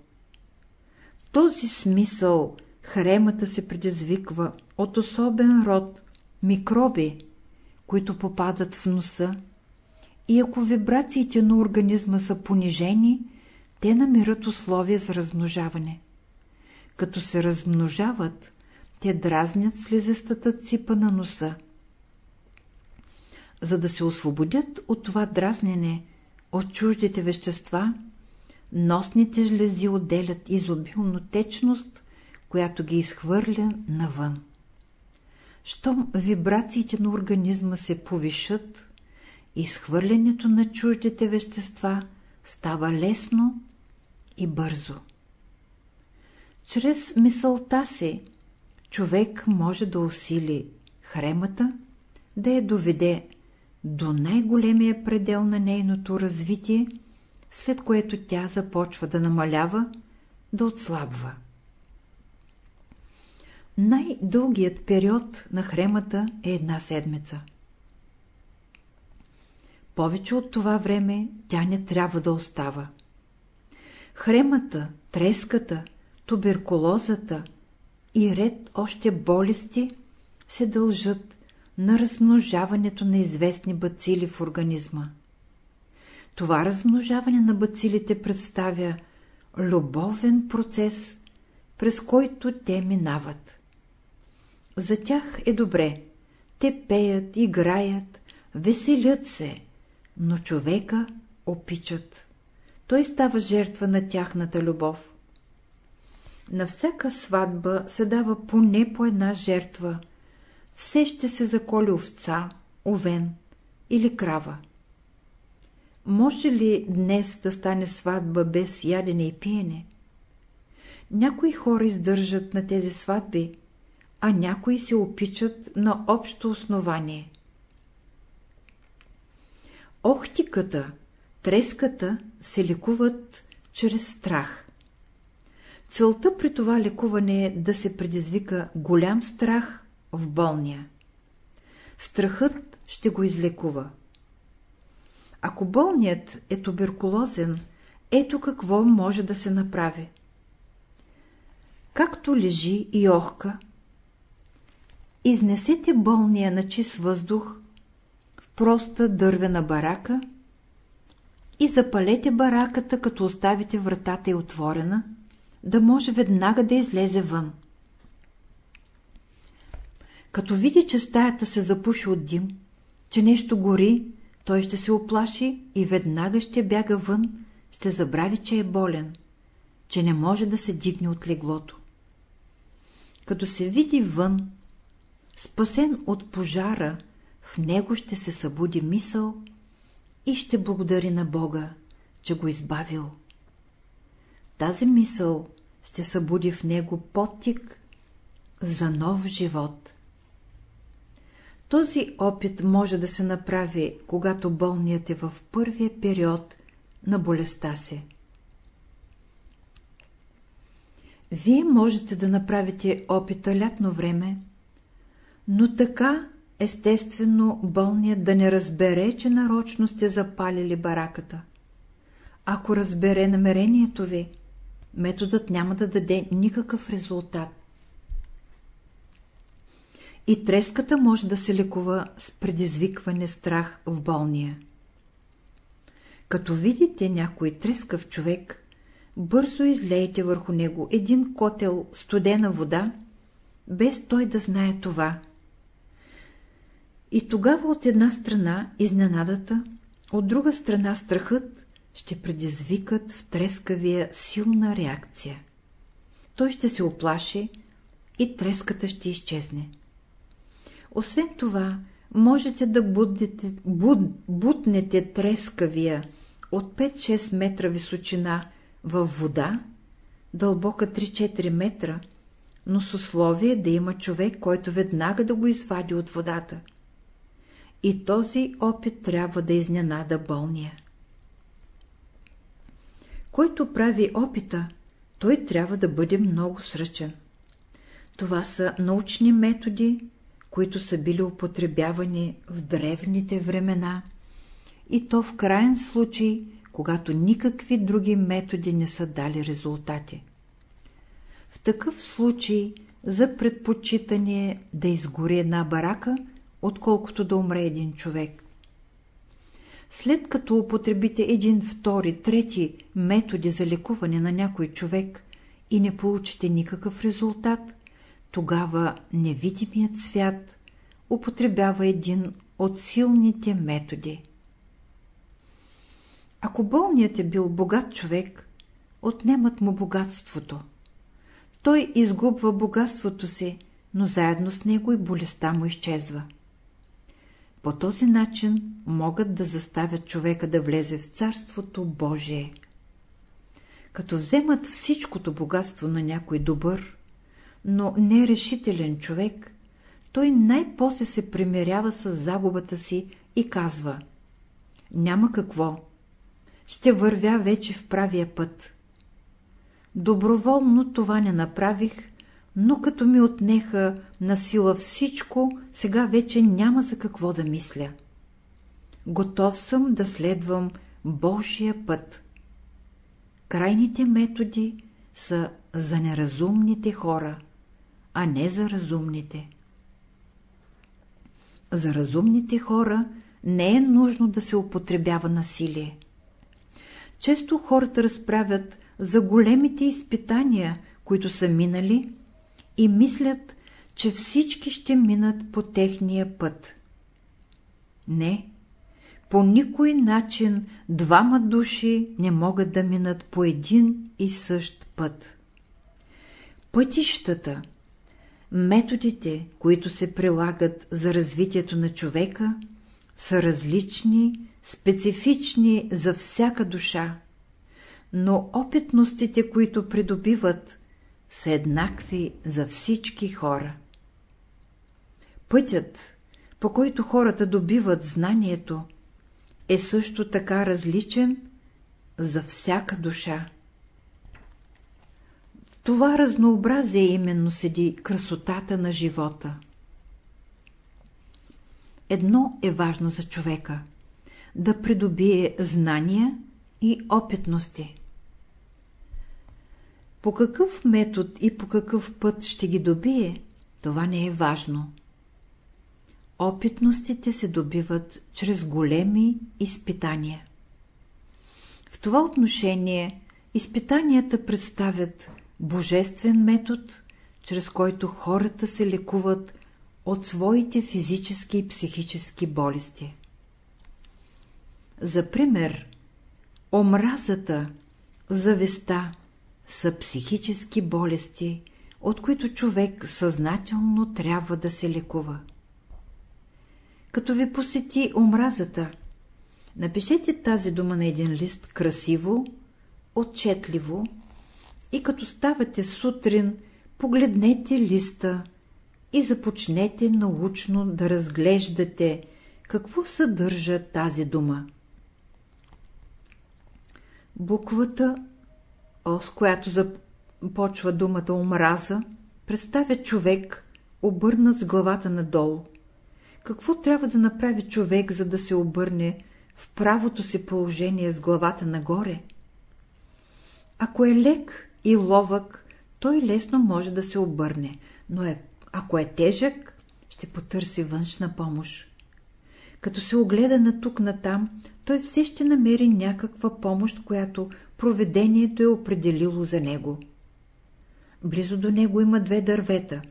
В този смисъл хремата се предизвиква от особен род микроби, които попадат в носа и ако вибрациите на организма са понижени, те намират условия за размножаване. Като се размножават, те дразнят слизестата ципа на носа. За да се освободят от това дразнене, от чуждите вещества, носните жлези отделят изобилно течност, която ги изхвърля навън. Щом вибрациите на организма се повишат, изхвърлянето на чуждите вещества става лесно и бързо. Чрез мисълта си човек може да усили хремата, да я доведе до най-големия предел на нейното развитие, след което тя започва да намалява, да отслабва. Най-дългият период на хремата е една седмица. Повече от това време тя не трябва да остава. Хремата, треската, туберкулозата и ред още болести се дължат на размножаването на известни бацили в организма. Това размножаване на бацилите представя любовен процес, през който те минават. За тях е добре. Те пеят, играят, веселят се, но човека опичат. Той става жертва на тяхната любов. На всяка сватба се дава поне по една жертва. Все ще се заколи овца, овен или крава. Може ли днес да стане сватба без ядене и пиене? Някои хора издържат на тези сватби, а някои се опичат на общо основание. Охтиката, треската се лекуват чрез страх. Целта при това лекуване е да се предизвика голям страх в болния. Страхът ще го излекува. Ако болният е туберкулозен, ето какво може да се направи. Както лежи и охка, изнесете болния на чист въздух в проста дървена барака и запалете бараката, като оставите вратата и отворена, да може веднага да излезе вън. Като види, че стаята се запуши от дим, че нещо гори, той ще се оплаши и веднага ще бяга вън, ще забрави, че е болен, че не може да се дигне от леглото. Като се види вън, спасен от пожара, в него ще се събуди мисъл и ще благодари на Бога, че го избавил. Тази мисъл ще събуди в него подтик за нов живот. Този опит може да се направи, когато болният е в първия период на болестта си. Вие можете да направите опита лятно време, но така естествено болният да не разбере, че нарочно сте запалили бараката. Ако разбере намерението ви, методът няма да даде никакъв резултат. И треската може да се лекува с предизвикване страх в болния. Като видите някой трескав човек, бързо излейте върху него един котел студена вода, без той да знае това. И тогава от една страна изненадата, от друга страна страхът ще предизвикат в трескавия силна реакция. Той ще се оплаши и треската ще изчезне. Освен това, можете да будете, буд, бутнете трескавия от 5-6 метра височина във вода, дълбока 3-4 метра, но с условие да има човек, който веднага да го извади от водата. И този опит трябва да изненада болния. Който прави опита, той трябва да бъде много сръчен. Това са научни методи, които са били употребявани в древните времена, и то в крайен случай, когато никакви други методи не са дали резултати. В такъв случай за предпочитане да изгори една барака, отколкото да умре един човек. След като употребите един, втори, трети методи за лекуване на някой човек и не получите никакъв резултат, тогава невидимият свят употребява един от силните методи. Ако болният е бил богат човек, отнемат му богатството. Той изгубва богатството си, но заедно с него и болестта му изчезва. По този начин могат да заставят човека да влезе в Царството Божие. Като вземат всичкото богатство на някой добър, но нерешителен човек, той най-после се примерява с загубата си и казва «Няма какво, ще вървя вече в правия път». Доброволно това не направих, но като ми отнеха на сила всичко, сега вече няма за какво да мисля. Готов съм да следвам Божия път. Крайните методи са за неразумните хора, а не за разумните. За разумните хора не е нужно да се употребява насилие. Често хората разправят за големите изпитания, които са минали и мислят, че всички ще минат по техния път. Не, по никой начин двама души не могат да минат по един и същ път. Пътищата, методите, които се прилагат за развитието на човека, са различни, специфични за всяка душа, но опитностите, които придобиват, са еднакви за всички хора. Пътят, по който хората добиват знанието, е също така различен за всяка душа. Това разнообразие именно седи красотата на живота. Едно е важно за човека – да придобие знания и опитности. По какъв метод и по какъв път ще ги добие, това не е важно. Опитностите се добиват чрез големи изпитания. В това отношение изпитанията представят божествен метод, чрез който хората се лекуват от своите физически и психически болести. За пример, омразата, зависта са психически болести, от които човек съзнателно трябва да се лекува. Като ви посети омразата, напишете тази дума на един лист красиво, отчетливо и като ставате сутрин, погледнете листа и започнете научно да разглеждате какво съдържа тази дума. Буквата О, с която започва думата омраза, представя човек, обърнат с главата надолу. Какво трябва да направи човек, за да се обърне в правото си положение с главата нагоре? Ако е лек и ловък, той лесно може да се обърне, но е, ако е тежък, ще потърси външна помощ. Като се огледа на тук натам, той все ще намери някаква помощ, която проведението е определило за него. Близо до него има две дървета.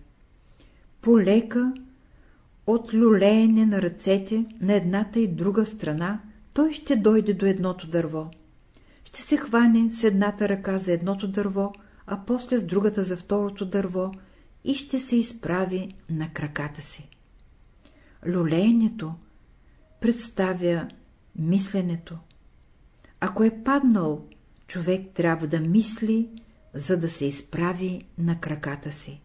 Полека от люлеене на ръцете на едната и друга страна, той ще дойде до едното дърво. Ще се хване с едната ръка за едното дърво, а после с другата за второто дърво и ще се изправи на краката си. Люлеенето представя мисленето. Ако е паднал, човек трябва да мисли, за да се изправи на краката си.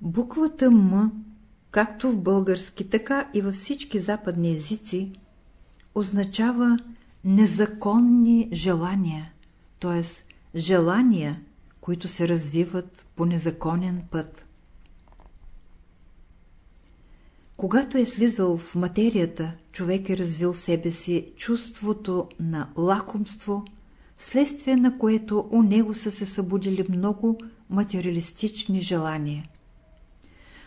Буквата М, както в български, така и във всички западни езици, означава незаконни желания, т.е. желания, които се развиват по незаконен път. Когато е слизал в материята, човек е развил себе си чувството на лакомство, следствие на което у него са се събудили много материалистични желания.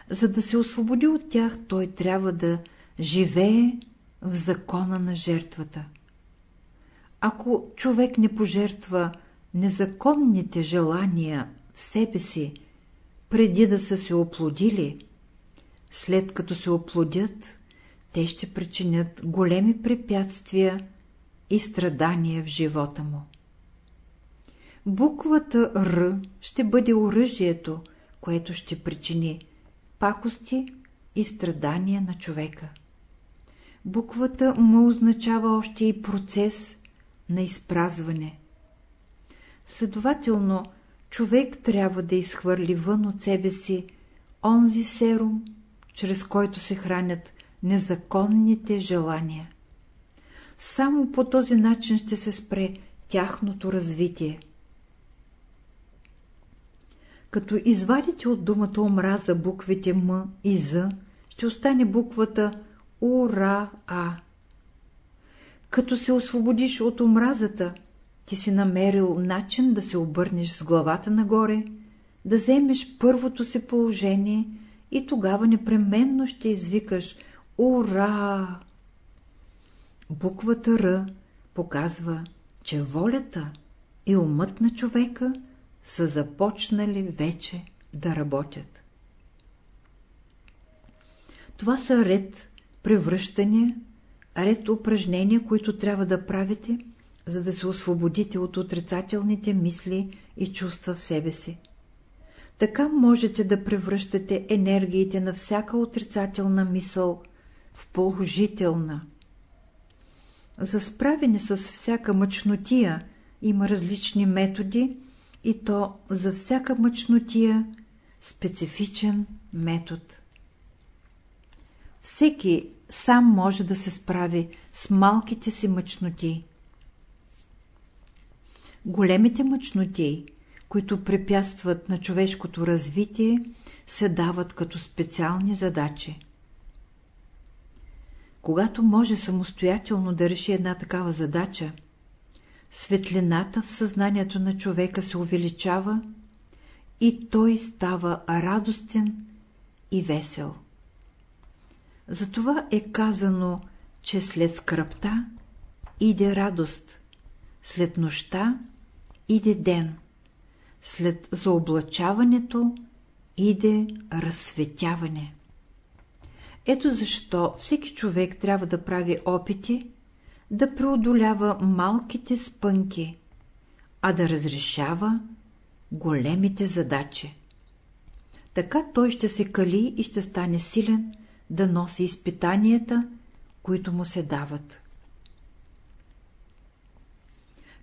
За да се освободи от тях, той трябва да живее в закона на жертвата. Ако човек не пожертва незаконните желания в себе си, преди да са се оплодили, след като се оплодят, те ще причинят големи препятствия и страдания в живота му. Буквата Р ще бъде оръжието, което ще причини пакости и страдания на човека. Буквата М означава още и процес на изпразване. Следователно, човек трябва да изхвърли вън от себе си онзи серум, чрез който се хранят незаконните желания. Само по този начин ще се спре тяхното развитие. Като извадите от думата омраза буквите М и З, ще остане буквата Ура-А. Като се освободиш от омразата, ти си намерил начин да се обърнеш с главата нагоре, да вземеш първото си положение и тогава непременно ще извикаш Ура! Буквата Р показва, че волята и умът на човека са започнали вече да работят. Това са ред превръщания, ред упражнения, които трябва да правите, за да се освободите от отрицателните мисли и чувства в себе си. Така можете да превръщате енергиите на всяка отрицателна мисъл в положителна. За справяне с всяка мъчнотия има различни методи и то за всяка мъчнотия специфичен метод. Всеки сам може да се справи с малките си мъчноти. Големите мъчноти, които препятстват на човешкото развитие, се дават като специални задачи. Когато може самостоятелно да реши една такава задача, светлината в съзнанието на човека се увеличава и той става радостен и весел. Затова е казано, че след скръпта иде радост, след нощта иде ден, след заоблачаването иде разсветяване. Ето защо всеки човек трябва да прави опити да преодолява малките спънки, а да разрешава големите задачи. Така той ще се кали и ще стане силен да носи изпитанията, които му се дават.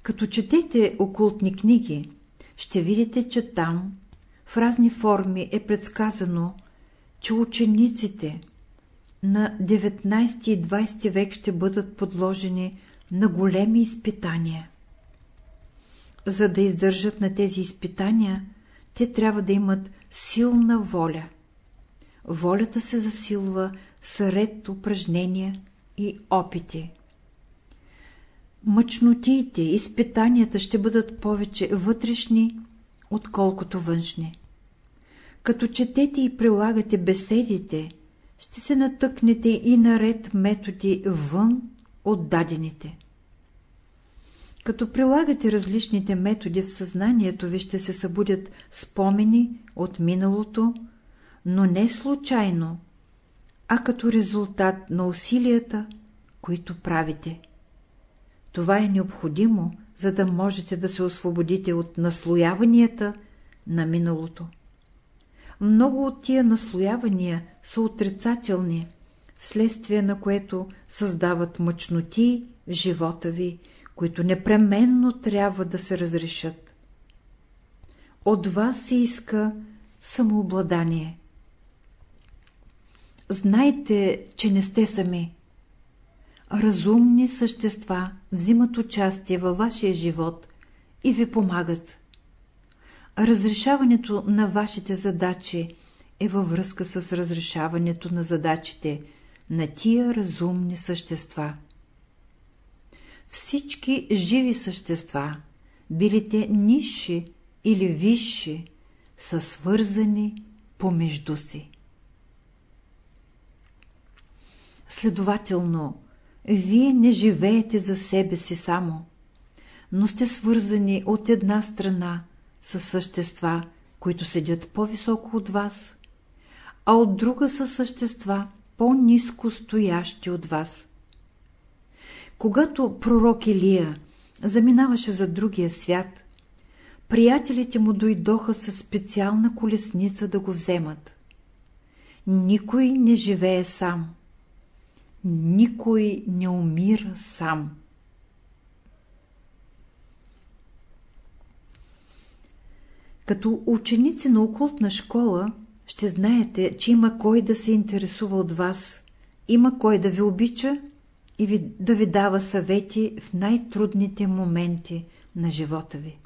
Като четете окултни книги, ще видите, че там в разни форми е предсказано, че учениците на 19 и 20 век ще бъдат подложени на големи изпитания. За да издържат на тези изпитания, те трябва да имат силна воля. Волята се засилва сред упражнения и опити. Мъчнотиите, изпитанията ще бъдат повече вътрешни, отколкото външни. Като четете и прилагате беседите, ще се натъкнете и наред методи вън от дадените. Като прилагате различните методи в съзнанието ви ще се събудят спомени от миналото, но не случайно, а като резултат на усилията, които правите. Това е необходимо, за да можете да се освободите от наслояванията на миналото. Много от тия наслоявания са отрицателни, вследствие на което създават мъчноти в живота ви, които непременно трябва да се разрешат. От вас се иска самообладание. Знайте, че не сте сами. Разумни същества взимат участие във вашия живот и ви помагат. Разрешаването на вашите задачи е във връзка с разрешаването на задачите на тия разумни същества. Всички живи същества, били те нисши или висши, са свързани помежду си. Следователно, вие не живеете за себе си само, но сте свързани от една страна с същества, които седят по-високо от вас, а от друга са същества по-низко стоящи от вас. Когато пророк Илия заминаваше за другия свят, приятелите му дойдоха със специална колесница да го вземат. Никой не живее сам. Никой не умира сам. Като ученици на окултна школа ще знаете, че има кой да се интересува от вас, има кой да ви обича и ви, да ви дава съвети в най-трудните моменти на живота ви.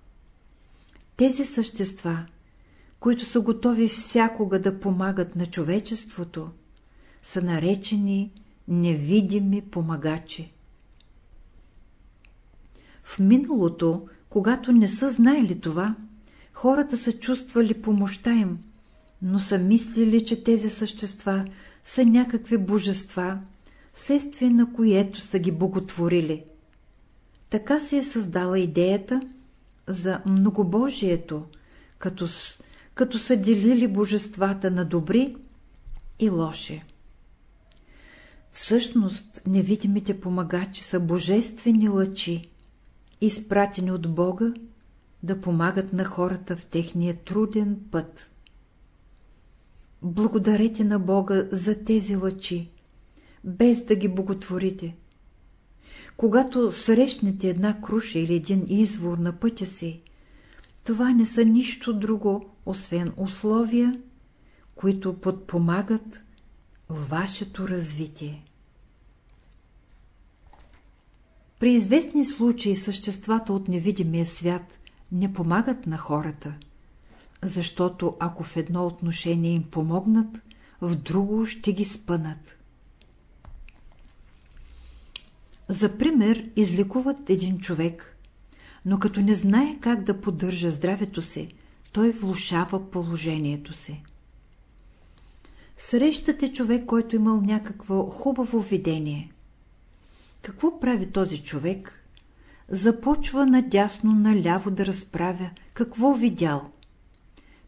Тези същества, които са готови всякога да помагат на човечеството, са наречени невидими помагачи. В миналото, когато не са знаели това, хората са чувствали помощта им, но са мислили, че тези същества са някакви божества, следствие на което са ги боготворили. Така се е създала идеята за многобожието, като, като са делили божествата на добри и лоши. Всъщност, невидимите помагачи са божествени лъчи, изпратени от Бога да помагат на хората в техния труден път. Благодарете на Бога за тези лъчи, без да ги боготворите. Когато срещнете една круша или един извор на пътя си, това не са нищо друго, освен условия, които подпомагат вашето развитие. При известни случаи съществата от невидимия свят не помагат на хората, защото ако в едно отношение им помогнат, в друго ще ги спънат. За пример излекуват един човек, но като не знае как да поддържа здравето си, той влушава положението си. Срещате човек, който имал някакво хубаво видение. Какво прави този човек? Започва надясно-наляво да разправя какво видял.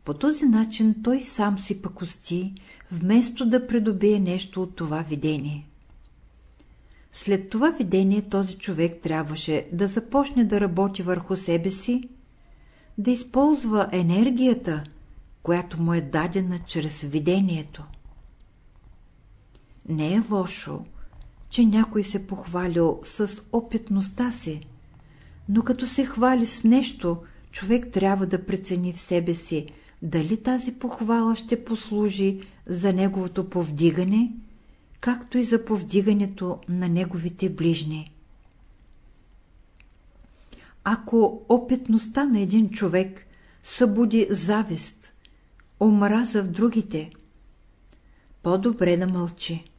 По този начин той сам си пакости, вместо да придобие нещо от това видение. След това видение този човек трябваше да започне да работи върху себе си, да използва енергията, която му е дадена чрез видението. Не е лошо, че някой се похвалил с опитността си, но като се хвали с нещо, човек трябва да прецени в себе си, дали тази похвала ще послужи за неговото повдигане, както и за повдигането на неговите ближни. Ако опитността на един човек събуди завист, омраза в другите, по-добре да мълчи.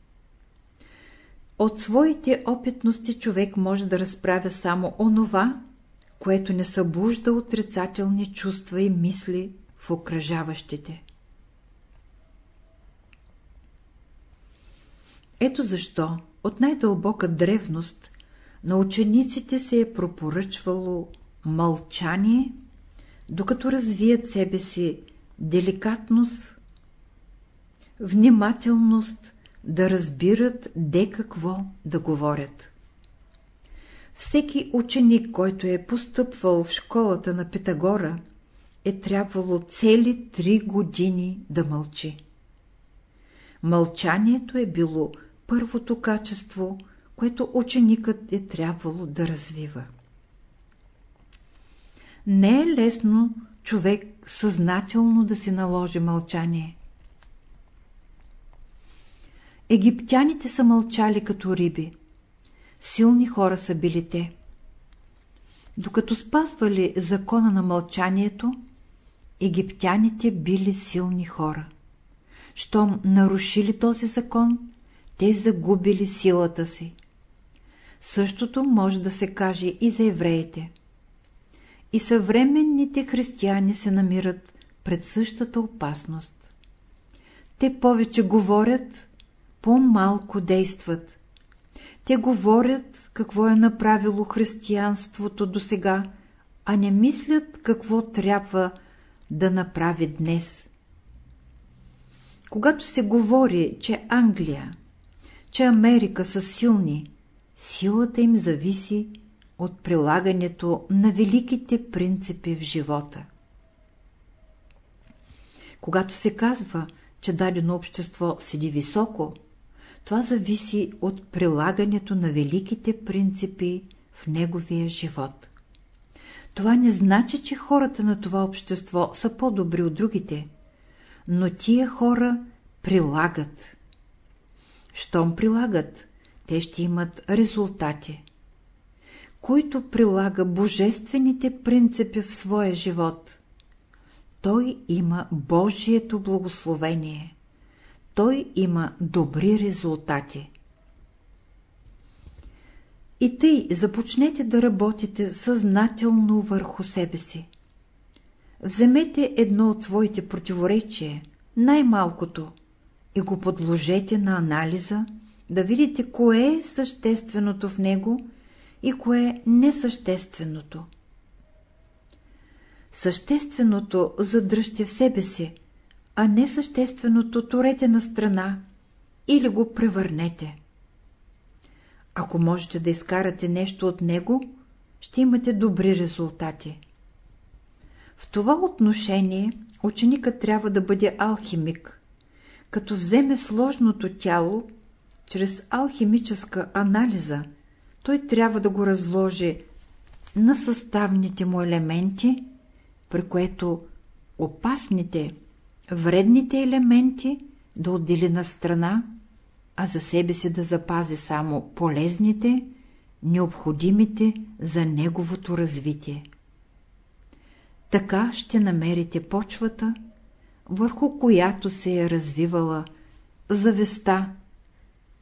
От своите опитности човек може да разправя само онова, което не събужда отрицателни чувства и мисли в окръжаващите. Ето защо от най-дълбока древност на учениците се е пропоръчвало мълчание, докато развият себе си деликатност, внимателност, да разбират де какво да говорят. Всеки ученик, който е постъпвал в школата на Питагора, е трябвало цели три години да мълчи. Мълчанието е било първото качество, което ученикът е трябвало да развива. Не е лесно човек съзнателно да си наложи мълчание. Египтяните са мълчали като риби. Силни хора са били те. Докато спазвали закона на мълчанието, египтяните били силни хора. Щом нарушили този закон, те загубили силата си. Същото може да се каже и за евреите. И съвременните християни се намират пред същата опасност. Те повече говорят, по-малко действат. Те говорят какво е направило християнството до сега, а не мислят какво трябва да направи днес. Когато се говори, че Англия, че Америка са силни, силата им зависи от прилагането на великите принципи в живота. Когато се казва, че дадено общество седи високо, това зависи от прилагането на великите принципи в неговия живот. Това не значи, че хората на това общество са по-добри от другите, но тия хора прилагат. Щом прилагат, те ще имат резултати. който прилага божествените принципи в своя живот, той има Божието благословение. Той има добри резултати. И тъй започнете да работите съзнателно върху себе си. Вземете едно от своите противоречия, най-малкото, и го подложете на анализа, да видите кое е същественото в него и кое е несъщественото. Същественото задръжте в себе си, а несъщественото турете на страна или го превърнете. Ако можете да изкарате нещо от него, ще имате добри резултати. В това отношение ученикът трябва да бъде алхимик, като вземе сложното тяло, чрез алхимическа анализа, той трябва да го разложи на съставните му елементи, при което опасните, вредните елементи да отдели на страна, а за себе си да запази само полезните, необходимите за неговото развитие. Така ще намерите почвата, върху която се е развивала завеста,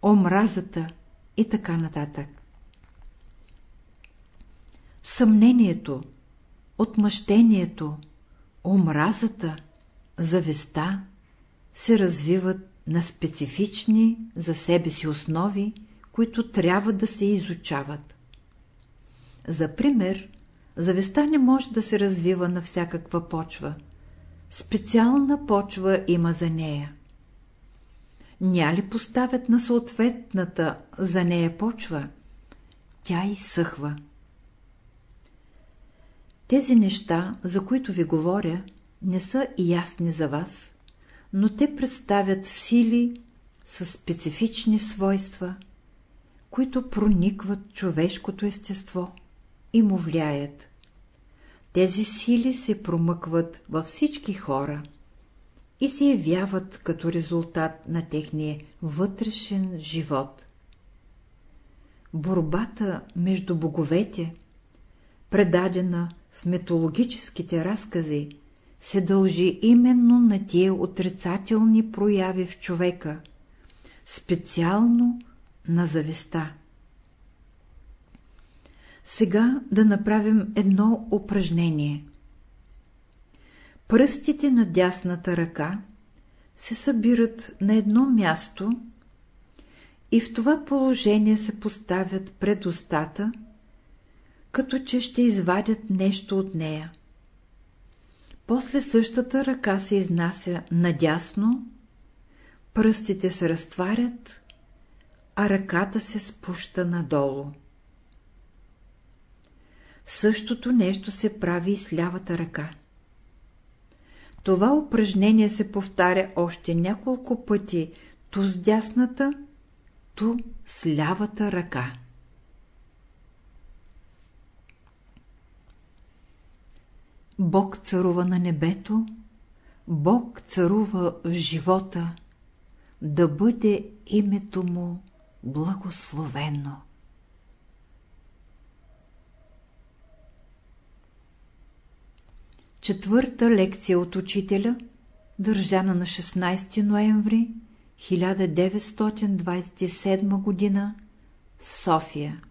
омразата и така нататък. Съмнението, отмъщението, омразата, завеста се развиват на специфични за себе си основи, които трябва да се изучават. За пример, зависта не може да се развива на всякаква почва. Специална почва има за нея. Ня ли поставят на съответната за нея почва, тя изсъхва. Тези неща, за които ви говоря, не са ясни за вас, но те представят сили с специфични свойства, които проникват човешкото естество и му влияят. Тези сили се промъкват във всички хора и се явяват като резултат на техния вътрешен живот. Борбата между боговете, предадена в метологическите разкази, се дължи именно на тия отрицателни прояви в човека, специално на зависта. Сега да направим едно упражнение. Пръстите на дясната ръка се събират на едно място и в това положение се поставят пред устата, като че ще извадят нещо от нея. После същата ръка се изнася надясно, пръстите се разтварят, а ръката се спуща надолу. Същото нещо се прави и с лявата ръка. Това упражнение се повтаря още няколко пъти, ту с дясната, ту с лявата ръка. Бог царува на небето, Бог царува в живота, да бъде името му благословено. Четвърта лекция от учителя, държана на 16 ноември 1927 г. София